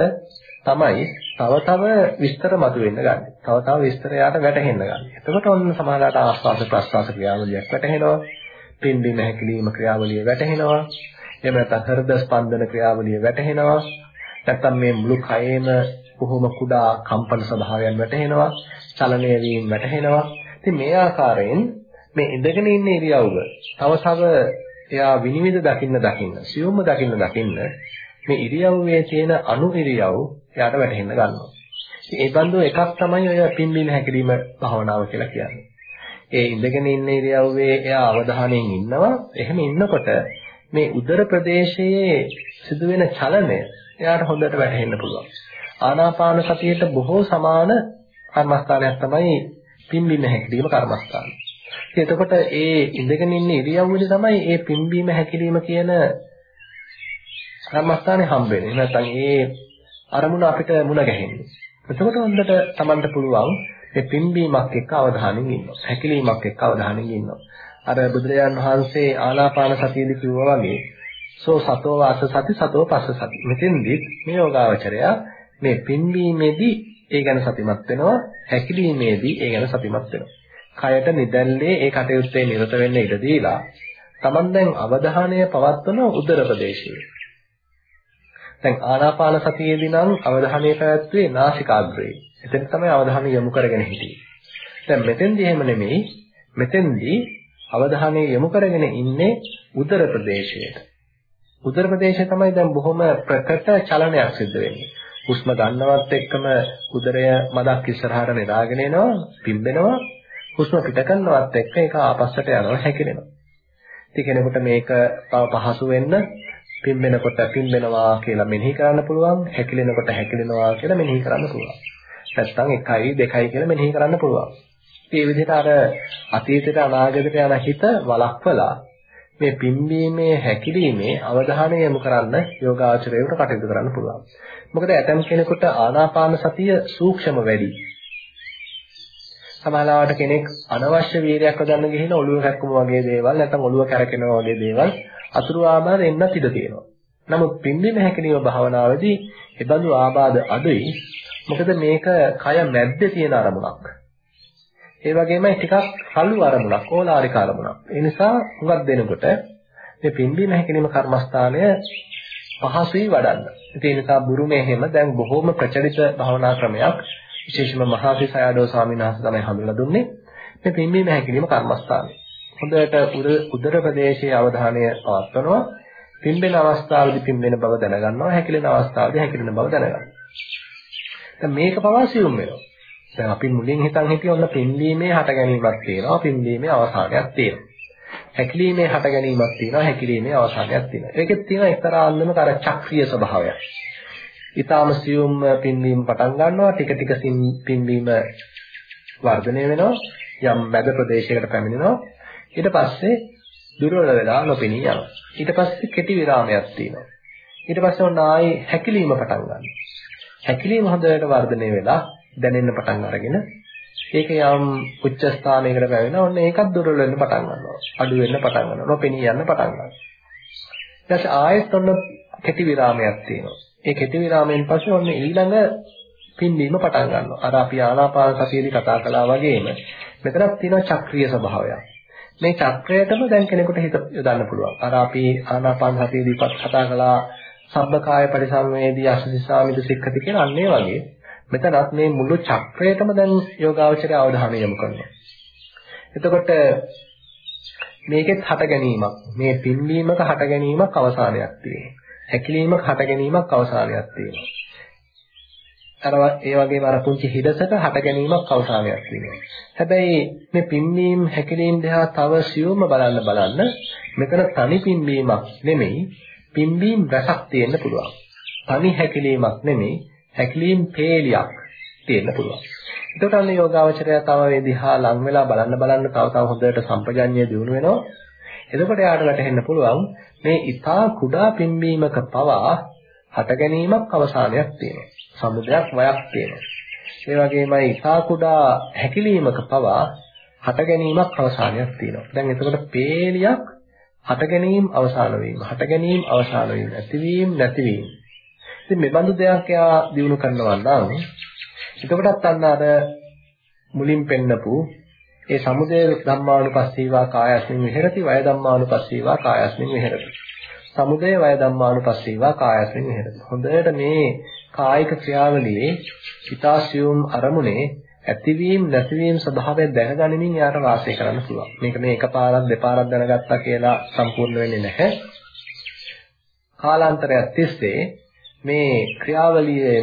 තමයි තව තව විස්තර මතුවෙන්න ගන්න. තව තව විස්තර යාට වැටහෙන්න ගන්න. එතකොට ඔන්න සමාජාට ආස්වාද ප්‍රස්වාස ක්‍රියාවලියක් වැටහෙනවා. පිම්බීම හැකිලිම ක්‍රියාවලිය වැටහෙනවා. එහෙම නැත්නම් හෘද ස්පන්දන ක්‍රියාවලිය වැටහෙනවා. නැත්නම් මේ මුළු කයේම බොහොම කුඩා කම්පන ස්වභාවයන් වැටහෙනවා. චලනය වීම වැටහෙනවා. ඉතින් මේ ආකාරයෙන් මේ ඉඳගෙන ඉන්න ඉරියව්ව තව තව එයා විනිවිද දකින්න දකින්න සියුම්ම දකින්න දකින්න මේ ඉරියව්වේ තියෙන අනු ඉරියව් එයාට වැටහෙන්න ගන්නවා. ඉතින් ඒ බඳු එකක් තමයි ඔය පිම්බීම හැකිලිම භාවනාව කියලා කියන්නේ. ඒ ඉඳගෙන ඉන්න ඉරියව්වේ එයා අවධානයෙන් ඉන්නවා. එහෙම ඉන්නකොට මේ උදර ප්‍රදේශයේ සිදුවෙන චලනය එයාට හොඳට වැටහෙන්න පුළුවන්. ආනාපාන සතියට බොහෝ සමාන කර්මස්ථානයක් තමයි පිම්බීම හැකිලිම කර්මස්ථානය. එතකොට ඒ ඉඳගෙන ඉන්න ඉරියව්වේදී තමයි මේ පිම්බීම හැකිලිම කියන කර්මස්ථානේ හම්බ වෙන්නේ. නැත්නම් ඒ අරමුණ අපිට මුණ ගැහෙන්නේ. එතකොට හොඳට Tamanට පුළුවන් මේ පිම්බීමක් එක්ක අවධානයෙන් ඉන්නවා. හැකිලීමක් එක්ක අවධානයෙන් ඉන්නවා. අර බුදුරජාන් වහන්සේ ආනාපාන සතියේදී කිව්වා වගේ සෝ සතෝ වාස සති සතෝ පස්ස සති. මෙතෙන්දී මේ යෝගාවචරය මේ පිම්බීමේදී ඒ ගැන සතිමත් වෙනවා. හැකිලීමේදී ඒ ගැන සතිමත් වෙනවා. කයට නිදැල්ලේ ඒ කටයුත්තේ නිරත වෙන්න ඉඩ දීලා Taman දැන් අවධානය පවත්වන උදර ප්‍රදේශයේ දැන් ආනාපාන සතියේදී නම් අවධානය පැවැත්වුවේ නාසිකාග්‍රේ. එතන තමයි අවධානය යොමු කරගෙන හිටියේ. දැන් මෙතෙන්දී එහෙම නෙමෙයි. මෙතෙන්දී අවධානය යොමු කරගෙන ඉන්නේ උදර ප්‍රදේශයට. උදර ප්‍රදේශය තමයි දැන් බොහොම ප්‍රකට චලනයක් සිද්ධ වෙන්නේ. හුස්ම ගන්නවත් එක්කම උදරය මදක් ඉස්සරහට නෙදාගෙන එනවා, පිම්බෙනවා. හුස්ම පිට කරනවත් එක්ක ඒක ආපස්සට යනවා, හැකිලෙනවා. ඉතින් කෙනෙකුට මේක තව පහසු වෙන්න පිම්බෙනකොට පිම්බෙනවා කියලා මෙනෙහි කරන්න පුළුවන් හැකිලෙනකොට හැකිලෙනවා කියලා මෙනෙහි කරන්න පුළුවන්. නැත්නම් 1යි 2යි කියලා මෙනෙහි කරන්න පුළුවන්. මේ විදිහට අර අතීතයට අනාගතයට යන හිත වළක්වලා මේ පිම්බීමේ හැකිලීමේ අවධානය යොමු කරන්න යෝගාචරයට කටයුතු කරන්න පුළුවන්. මොකද ඇතම් කෙනෙකුට ආනාපාන සතිය සූක්ෂම වැඩි. සමහරවිට කෙනෙක් අනවශ්‍ය වීරයක් හදන්න ගිහින් ඔළුව කැක්කුම වගේ දේවල් නැත්නම් ඔළුව කැරකෙනවා වගේ දේවල් අතුරු ආබාධ එන්නත් ඉඩ තියෙනවා. නමුත් පිම්බීම හැකිලිම භාවනාවේදී ඒ බඳු ආබාධ අඩුයි. මොකද මේක කය මැද්දේ තියෙන අරමුණක්. ඒ වගේමයි ටිකක් කළු අරමුණක්, ඕලාරික අරමුණක්. ඒ නිසා හුඟක් දෙනකොට මේ පිම්බීම හැකිලිම කර්මස්ථානය පහසුයි වඩන්න. ඒ නිසා බුරුමේ හැම දැන් බොහෝම ප්‍රචලිත භාවනා ක්‍රමයක් විශේෂයෙන්ම මහාසි සයඩෝ ස්වාමීන් වහන්සේ තමයි හඳුන්වලා දුන්නේ මේ පිම්බීම හැකිලිම කර්මස්ථානය. හොඳට උදර ප්‍රදේශයේ අවධානය පවත්වනවා. පිම්බෙන අවස්ථාවේදී පිම්බෙන බව දැනගන්නවා. හැකිලෙන අවස්ථාවේදී හැකිලෙන බව දැනගන්නවා. දැන් මේක පවා සියුම් වෙනවා. දැන් අපි මුලින් හිතන් හිටියේ ඔන්න පිම්බීමේ හට ගැනීමක් තියෙනවා. පිම්බීමේ අවසානයක් තියෙනවා. හැකිලීමේ හට ගැනීමක් තියෙනවා. හැකිලීමේ අවසානයක් තියෙනවා. ඒකෙත් තියෙන එක්තරා අන්දමක අර චක්‍රීය ස්වභාවයක්. ඊටාම සියුම් පිම්බීම පටන් ගන්නවා. ටික ටික පිම්බීම වර්ධනය වෙනවා. යම් මැද ප්‍රදේශයකට පැමිණෙනවා. ඊට පස්සේ දුර්වල වෙලා නොපෙනී යනවා. ඊට පස්සේ කෙටි විරාමයක් තියෙනවා. ඊට පස්සේ ඔන්න ආයේ හැකිලිම පටන් ගන්නවා. හැකිලිම හොඳට වර්ධනය වෙලා දැනෙන්න පටන් අරගෙන ඒක යම් උච්ච ස්ථානයකට පැවෙනවා. ඔන්න ඒකත් දුර්වල වෙන්න පටන් ගන්නවා. අඩු වෙන්න පටන් ගන්නවා. නොපෙනී යන්න පටන් ගන්නවා. ඊට පස්සේ ආයෙත් ඔන්න කෙටි විරාමයක් තියෙනවා. ඒ කෙටි විරාමයෙන් පස්සේ ඔන්න ඊළඟ පින්වීම පටන් ගන්නවා. අර අපි ආනාපාන සතියේදී කතා කළා වගේම මෙතනක් තියෙනවා චක්‍රීය ස්වභාවයක්. මේ චක්‍රයටම දැන් කෙනෙකුට හිත යොදන්න පුළුවන්. අර අපි ආනාපාන සතියේදී කතා කළා සබ්බකාය පරිසංවේදී අසදිසාමිද සික්ඛති කියන අන්නේ වගේ මෙතනත් මේ මුළු චක්‍රයටම දැන් යෝගාවචරය අවධානය යොමු කරනවා. එතකොට මේකෙත් හට ගැනීමක් මේ පින්වීමක හට ගැනීමක් අවසානයක් තියෙනවා. හැකිලීමක හට ගැනීමක් අවසානයක් තියෙනවා. අර ඒ වගේම අර පුංචි හිඩසක හට ගැනීමක් අවසානයක් තියෙනවා. හැබැයි මේ පිම්වීම හැකිලීම් දෙහා තව සියුම්ම බලන්න බලන්න මෙතන තනි පිම්වීමක් නෙමෙයි පිම්බීම් රසක් තියෙන්න පුළුවන්. තනි හැකිලීමක් නෙමෙයි හැකිලීම් පේලියක් තියෙන්න පුළුවන්. එතකොට අන්න යෝගාවචරය තව මේ දිහා ලං වෙලා බලන්න බලන්න තව තව හොඳට සම්පජඤ්ඤය දියුණු වෙනවා. එතකොට යාට වැටහෙන්න පුළුවන් මේ ඊතා කුඩා පිම්බීමක පවා හට ගැනීමක් අවසානයක් තියෙනවා. සමුදයක් වයක් තියෙනවා. ඒ වගේමයි ඊතා කුඩා හැකිලීමක පවා හට ගැනීමක් අවසානයක් තියෙනවා. දැන් එතකොට පේලියක් හට ගැනීම අවසාන වීම, හට ගැනීම අවසාන වීම, ඇතිවීම නැතිවීම. ඉතින් මේ බඳු දෙයක් යා දිනු කරනවා නම් එතකොටත් අන්න අර මුලින් පෙන්නපු ඒ සමුදය ධම්මානුපස්සීවා කායස්මින් විහෙරති වය ධම්මානුපස්සීවා කායස්මින් විහෙරති. සමුදය වය ධම්මානුපස්සීවා කායස්මින් විහෙරති. හොඳට මේ කායික ක්‍රියාවලියේ හිතාසියුම් අරමුණේ ඇතිවීම නැතිවීම ස්වභාවය දැනගැනීමෙන් යාට වාසය කරන්න පුළුවන්. මේක මේ එකපාරක් දෙපාරක් දැනගත්තා කියලා සම්පූර්ණ වෙන්නේ නැහැ. කාලාන්තරයක් තිස්සේ මේ ක්‍රියාවලියේ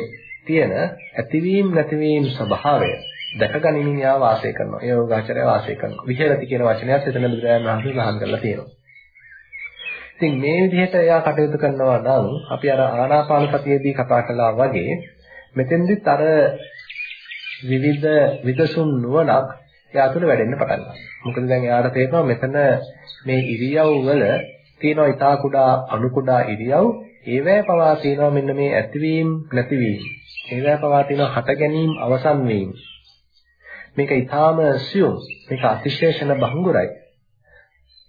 තියෙන ඇතිවීම නැතිවීම ස්වභාවය දැකගැනීමෙන් යා වාසය කරනවා. ඒ යෝගාචරය වාසය කරනවා. විහෙරති කියන වචනයත් එතන බුදුරජාණන් වහන්සේ සඳහන් කරලා තියෙනවා. ඉතින් මේ විදිහට එයා කටයුතු කරනවා නම් අපි අර ආනාපාන සතියේදී කතා කළා වගේ මෙතෙන්දිත් අර විවිධ විදසුන් නුවණක් එයා තුළ වැඩෙන්න පටන් ගන්නවා. මොකද දැන් එයාට තේරෙනවා මෙතන මේ ඉරියව් වල තියෙන ඊටා කුඩා අණු කුඩා ඉරියව් ඒවැය පවා තියෙනවා මෙන්න මේ ඇතිවීම නැතිවීම. ඒවැය පවා තියෙනවා හට ගැනීම අවසන් වීම. මේක ඊටාම සියුම්. මේක අතිශේෂණ බහුඟුරයි.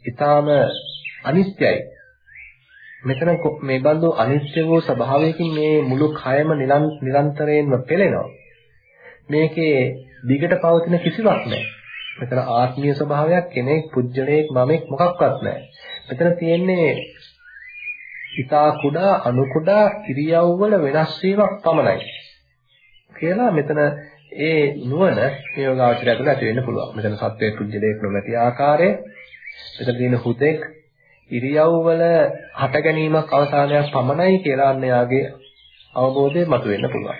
ඊටාම අනිත්‍යයි. මෙතන මේ බඳු අනිත්‍ය වූ ස්වභාවයකින් මේ මුළු කයම නිරන්තරයෙන්ම පෙළෙනවා. මේකේ දිගට පවතින කිසිවක් නැහැ. මෙතන ආත්මීය ස්වභාවයක් කෙනෙක් පුජ්‍යලයක් මමෙක් මොකක්වත් නැහැ. මෙතන තියෙන්නේ ඊතා කුඩා අණු කුඩා ඉරියව් වල වෙනස් වීමක් පමණයි. කියලා මෙතන ඒ නුවණ යෝගාචරය තුළ ඇති වෙන්න පුළුවන්. මෙතන සත්වයේ පුජ්‍යලයක් නොමැති ආකාරය, මෙතන තියෙන හුදෙක් ඉරියව් වල හට ගැනීමක් අවසානයක් පමණයි කියලා අන්න යාගේ අවබෝධය මතුවෙන්න පුළුවන්.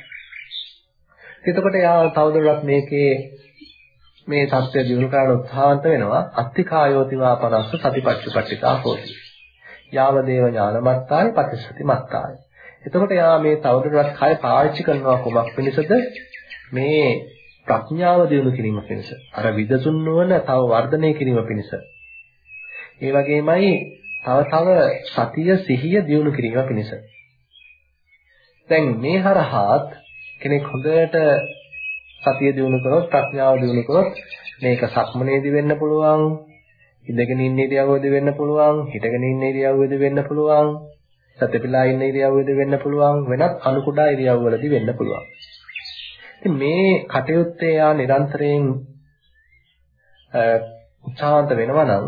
එතකොට යා තවදුරටත් මේකේ මේ தත්ත්වය දිනු කරන්න උත්සාහන්ත වෙනවා අත්තිකායෝතිවා පනස්ස සතිපට්ඨපට්ඨිතා හෝති. යාව දේව ඥානමත්තාය පටිසති මත්තාය. එතකොට යා මේ තවදුරටත් කය පාවිච්චි කරනවා කොමක් පිණිසද? මේ ප්‍රඥාව දිනු කිරීම පිණිස. අර විදසුන් නොවන තව වර්ධනය කිරීම පිණිස. ඒ වගේමයි තව තව සතිය සිහිය දියුණු කිරීම පිණිස. දැන් මේ හරහාත් කෙනෙක් හොඳට සතිය දිනු කරොත් ප්‍රඥාව දිනු කරොත් මේක සක්මනේදී වෙන්න පුළුවන් ඉඳගෙන ඉන්න ඉරියව්වේදී වෙන්න පුළුවන් හිටගෙන ඉන්න ඉරියව්වේදී වෙන්න පුළුවන් සතපිලා ඉන්න ඉරියව්වේදී වෙන්න පුළුවන් වෙනත් අනු කුඩා ඉරියව්වලදී වෙන්න පුළුවන් ඉතින් මේ කටයුත්තේ යා නිරන්තරයෙන් උත්සාහන්ත වෙනවා නම්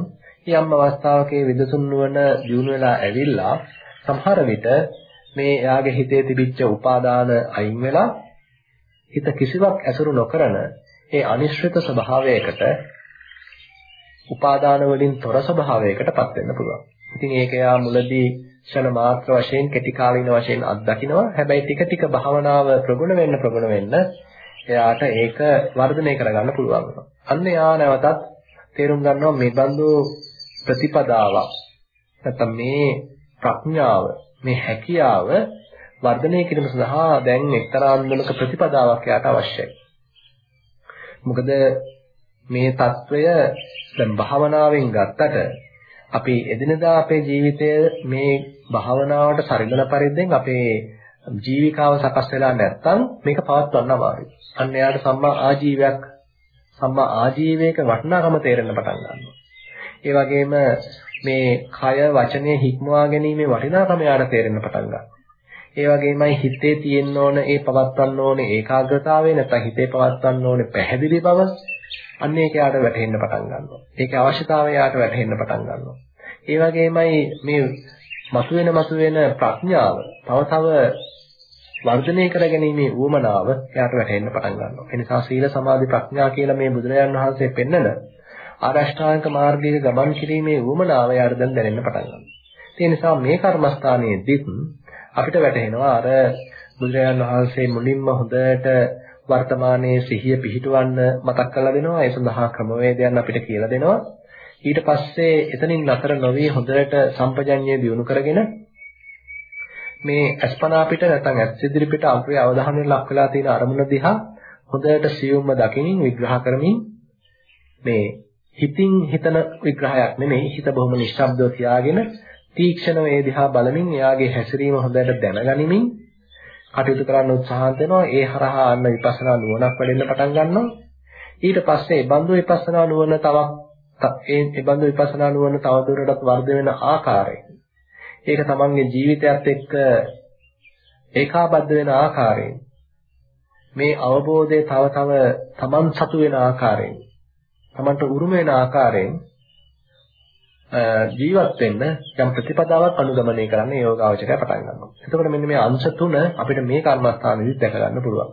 යම් අවස්ථාවක විදසුන් නුවණ දිනු වෙලා ඇවිල්ලා සමහර විට මේ එයාගේ හිතේ තිබිච්ච උපාදාන අයින් වෙලා හිත කිසිවක් ඇසුරු නොකරන ඒ අනිශ්චිත ස්වභාවයකට උපාදාන වලින් තොර ස්වභාවයකටපත් වෙන්න පුළුවන්. ඉතින් ඒක එයා මුලදී ක්ෂණ මාත්‍ර වශයෙන් කෙටි කාලින වශයෙන් අත්දකිනවා. හැබැයි ටික ටික භාවනාව ප්‍රගුණ වෙන්න ප්‍රගුණ වෙන්න එයාට ඒක වර්ධනය කරගන්න පුළුවන් වෙනවා. අන්න එයා නැවතත් තේරුම් ගන්නවා මේ බඳු ප්‍රතිපදාවක් නැත්නම් මේ ප්‍රඥාව මේ හැකියාව වර්ධනය කිරීම සඳහා දැන් එක්තරා අන්දමක ප්‍රතිපදාවක් යාට අවශ්‍යයි. මොකද මේ తত্ত্বය දැන් භාවනාවෙන් ගත්තට අපි එදිනදා අපේ ජීවිතයේ මේ භාවනාවට සරිලන පරිද්දෙන් අපේ ජීවිකාව සකස් වෙලා නැත්නම් මේක පවත්වන්න අමාරුයි. අන්න එයාට සම්මා ආජීවයක් සම්මා ආජීවයක වටිනාකම තේරෙන්න පටන් ගන්නවා. ඒ වගේම මේ කය වචනය හික්මවා ගැනීමේ වටිනාකම යාට තේරෙන්න පටන් ගන්නවා. ඒ වගේමයි හිතේ තියෙන්න ඕන ඒ පවත්වන්න ඕනේ ඒකාග්‍රතාවය නැත්නම් හිතේ පවත්වන්න ඕනේ පැහැදිලි බව අන්න ඒක යාට වැටහෙන්න පටන් ගන්නවා. ඒකේ අවශ්‍යතාවය යාට වැටහෙන්න පටන් ගන්නවා. ඒ වගේමයි මේ මතුවෙන මතුවෙන ප්‍රඥාව තව තව වර්ධනය කරගැනීමේ උවමනාව එයාට වැටහෙන්න පටන් ගන්නවා. ඒ නිසා සීල සමාධි ප්‍රඥා කියලා මේ බුදුරජාණන් වහන්සේ පෙන්නන ආරෂ්ඨාංග මාර්ගයේ ගමන් කිරීමේ වුමනාව යාට දැන් දැනෙන්න පටන් ගන්නවා. ඒ නිසා මේ කර්මස්ථානයේදීත් අපිට වැටහෙනවා අර බුදුරජාණන් වහන්සේ මුලින්ම හොඳට වර්තමානයේ සිහිය පිහිටවන්න මතක් කරලා දෙනවා. ඒ සඳහා ක්‍රමවේදයන් අපිට කියලා දෙනවා. ඊට පස්සේ එතනින් නතර නොවි හොඳට සම්පජඤ්ඤය දියුණු කරගෙන මේ අස්පනා පිට නැත්නම් ඇස් ඉදිරි පිට අපේ අවධානය ලක් වෙලා තියෙන අරමුණ දිහා හොඳට සියුම්ව දකිනින් විග්‍රහ කරමින් මේ හිතින් හිතන විග්‍රහයක් නෙමෙයි. හිත බොහොම නිශ්ශබ්දව තියාගෙන තීක්ෂණ වේ දිහා බලමින් එයාගේ හැසිරීම හොඳට දැනගනිමින් කටයුතු කරන්න උත්සාහන්ත වෙනවා. ඒ හරහා අන්න විපස්සනා නුවණක් වැඩෙන්න පටන් ගන්නවා. ඊට පස්සේ ඒ බඳු විපස්සනා නුවණ තවක් ඒ ඒ බඳු විපස්සනා නුවණ තවදුරටත් වර්ධනය වෙන ආකාරය. ඒක තමන්ගේ ජීවිතයත් එක්ක ඒකාබද්ධ වෙන ආකාරයෙන් මේ අවබෝධය තව තව තමන් සතු වෙන ආකාරයෙන් තමන්ට උරුම වෙන ආකාරයෙන් ජීවත් වෙන්න යම් ප්‍රතිපදාවක් අනුගමනය කරන්න යෝගාවචරය පටන් ගන්නවා. එතකොට මෙන්න මේ අංශ තුන අපිට මේ කර්මස්ථානෙදි දැක ගන්න පුළුවන්.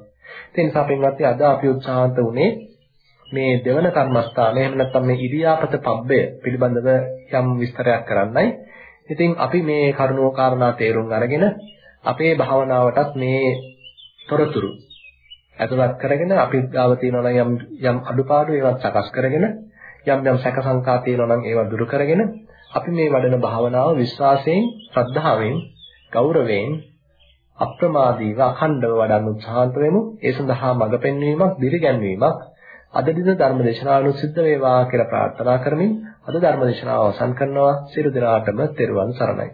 ඒ නිසා පින්වත්නි අද අපි උත්සාහන්ත උනේ මේ දෙවන කර්මස්ථානය එහෙම නැත්නම් මේ ඉරියාපත පබ්බය පිළිබඳව යම් විස්තරයක් කරන්නයි. ඉතින් අපි මේ කරුණෝ කාරණා තේරුම් අරගෙන අපේ භාවනාවටත් මේ තොරතුරු ඇතුළත් කරගෙන අපි ගාව තියෙනවා යම් යම් අඩුපාඩු ඒවත් සකස් කරගෙන යම් යම් සැක සංකා තියෙනවා නම් ඒවා දුරු කරගෙන අපි මේ වඩන භාවනාව විශ්වාසයෙන් ශ්‍රද්ධාවෙන් ගෞරවයෙන් අප්‍රමාදීව අඛණ්ඩව වඩන්න උත්සාහන්ත වෙමු. ඒ සඳහා මඟ පෙන්වීමක් දිරිගැන්වීමක් අද දින ධර්ම දේශනාවනුත් වේවා කියලා ප්‍රාර්ථනා කරමින් අද ධර්ම දේශනාව අවසන් කරනවා. සියලු දෙනාටම තෙරුවන් සරණයි.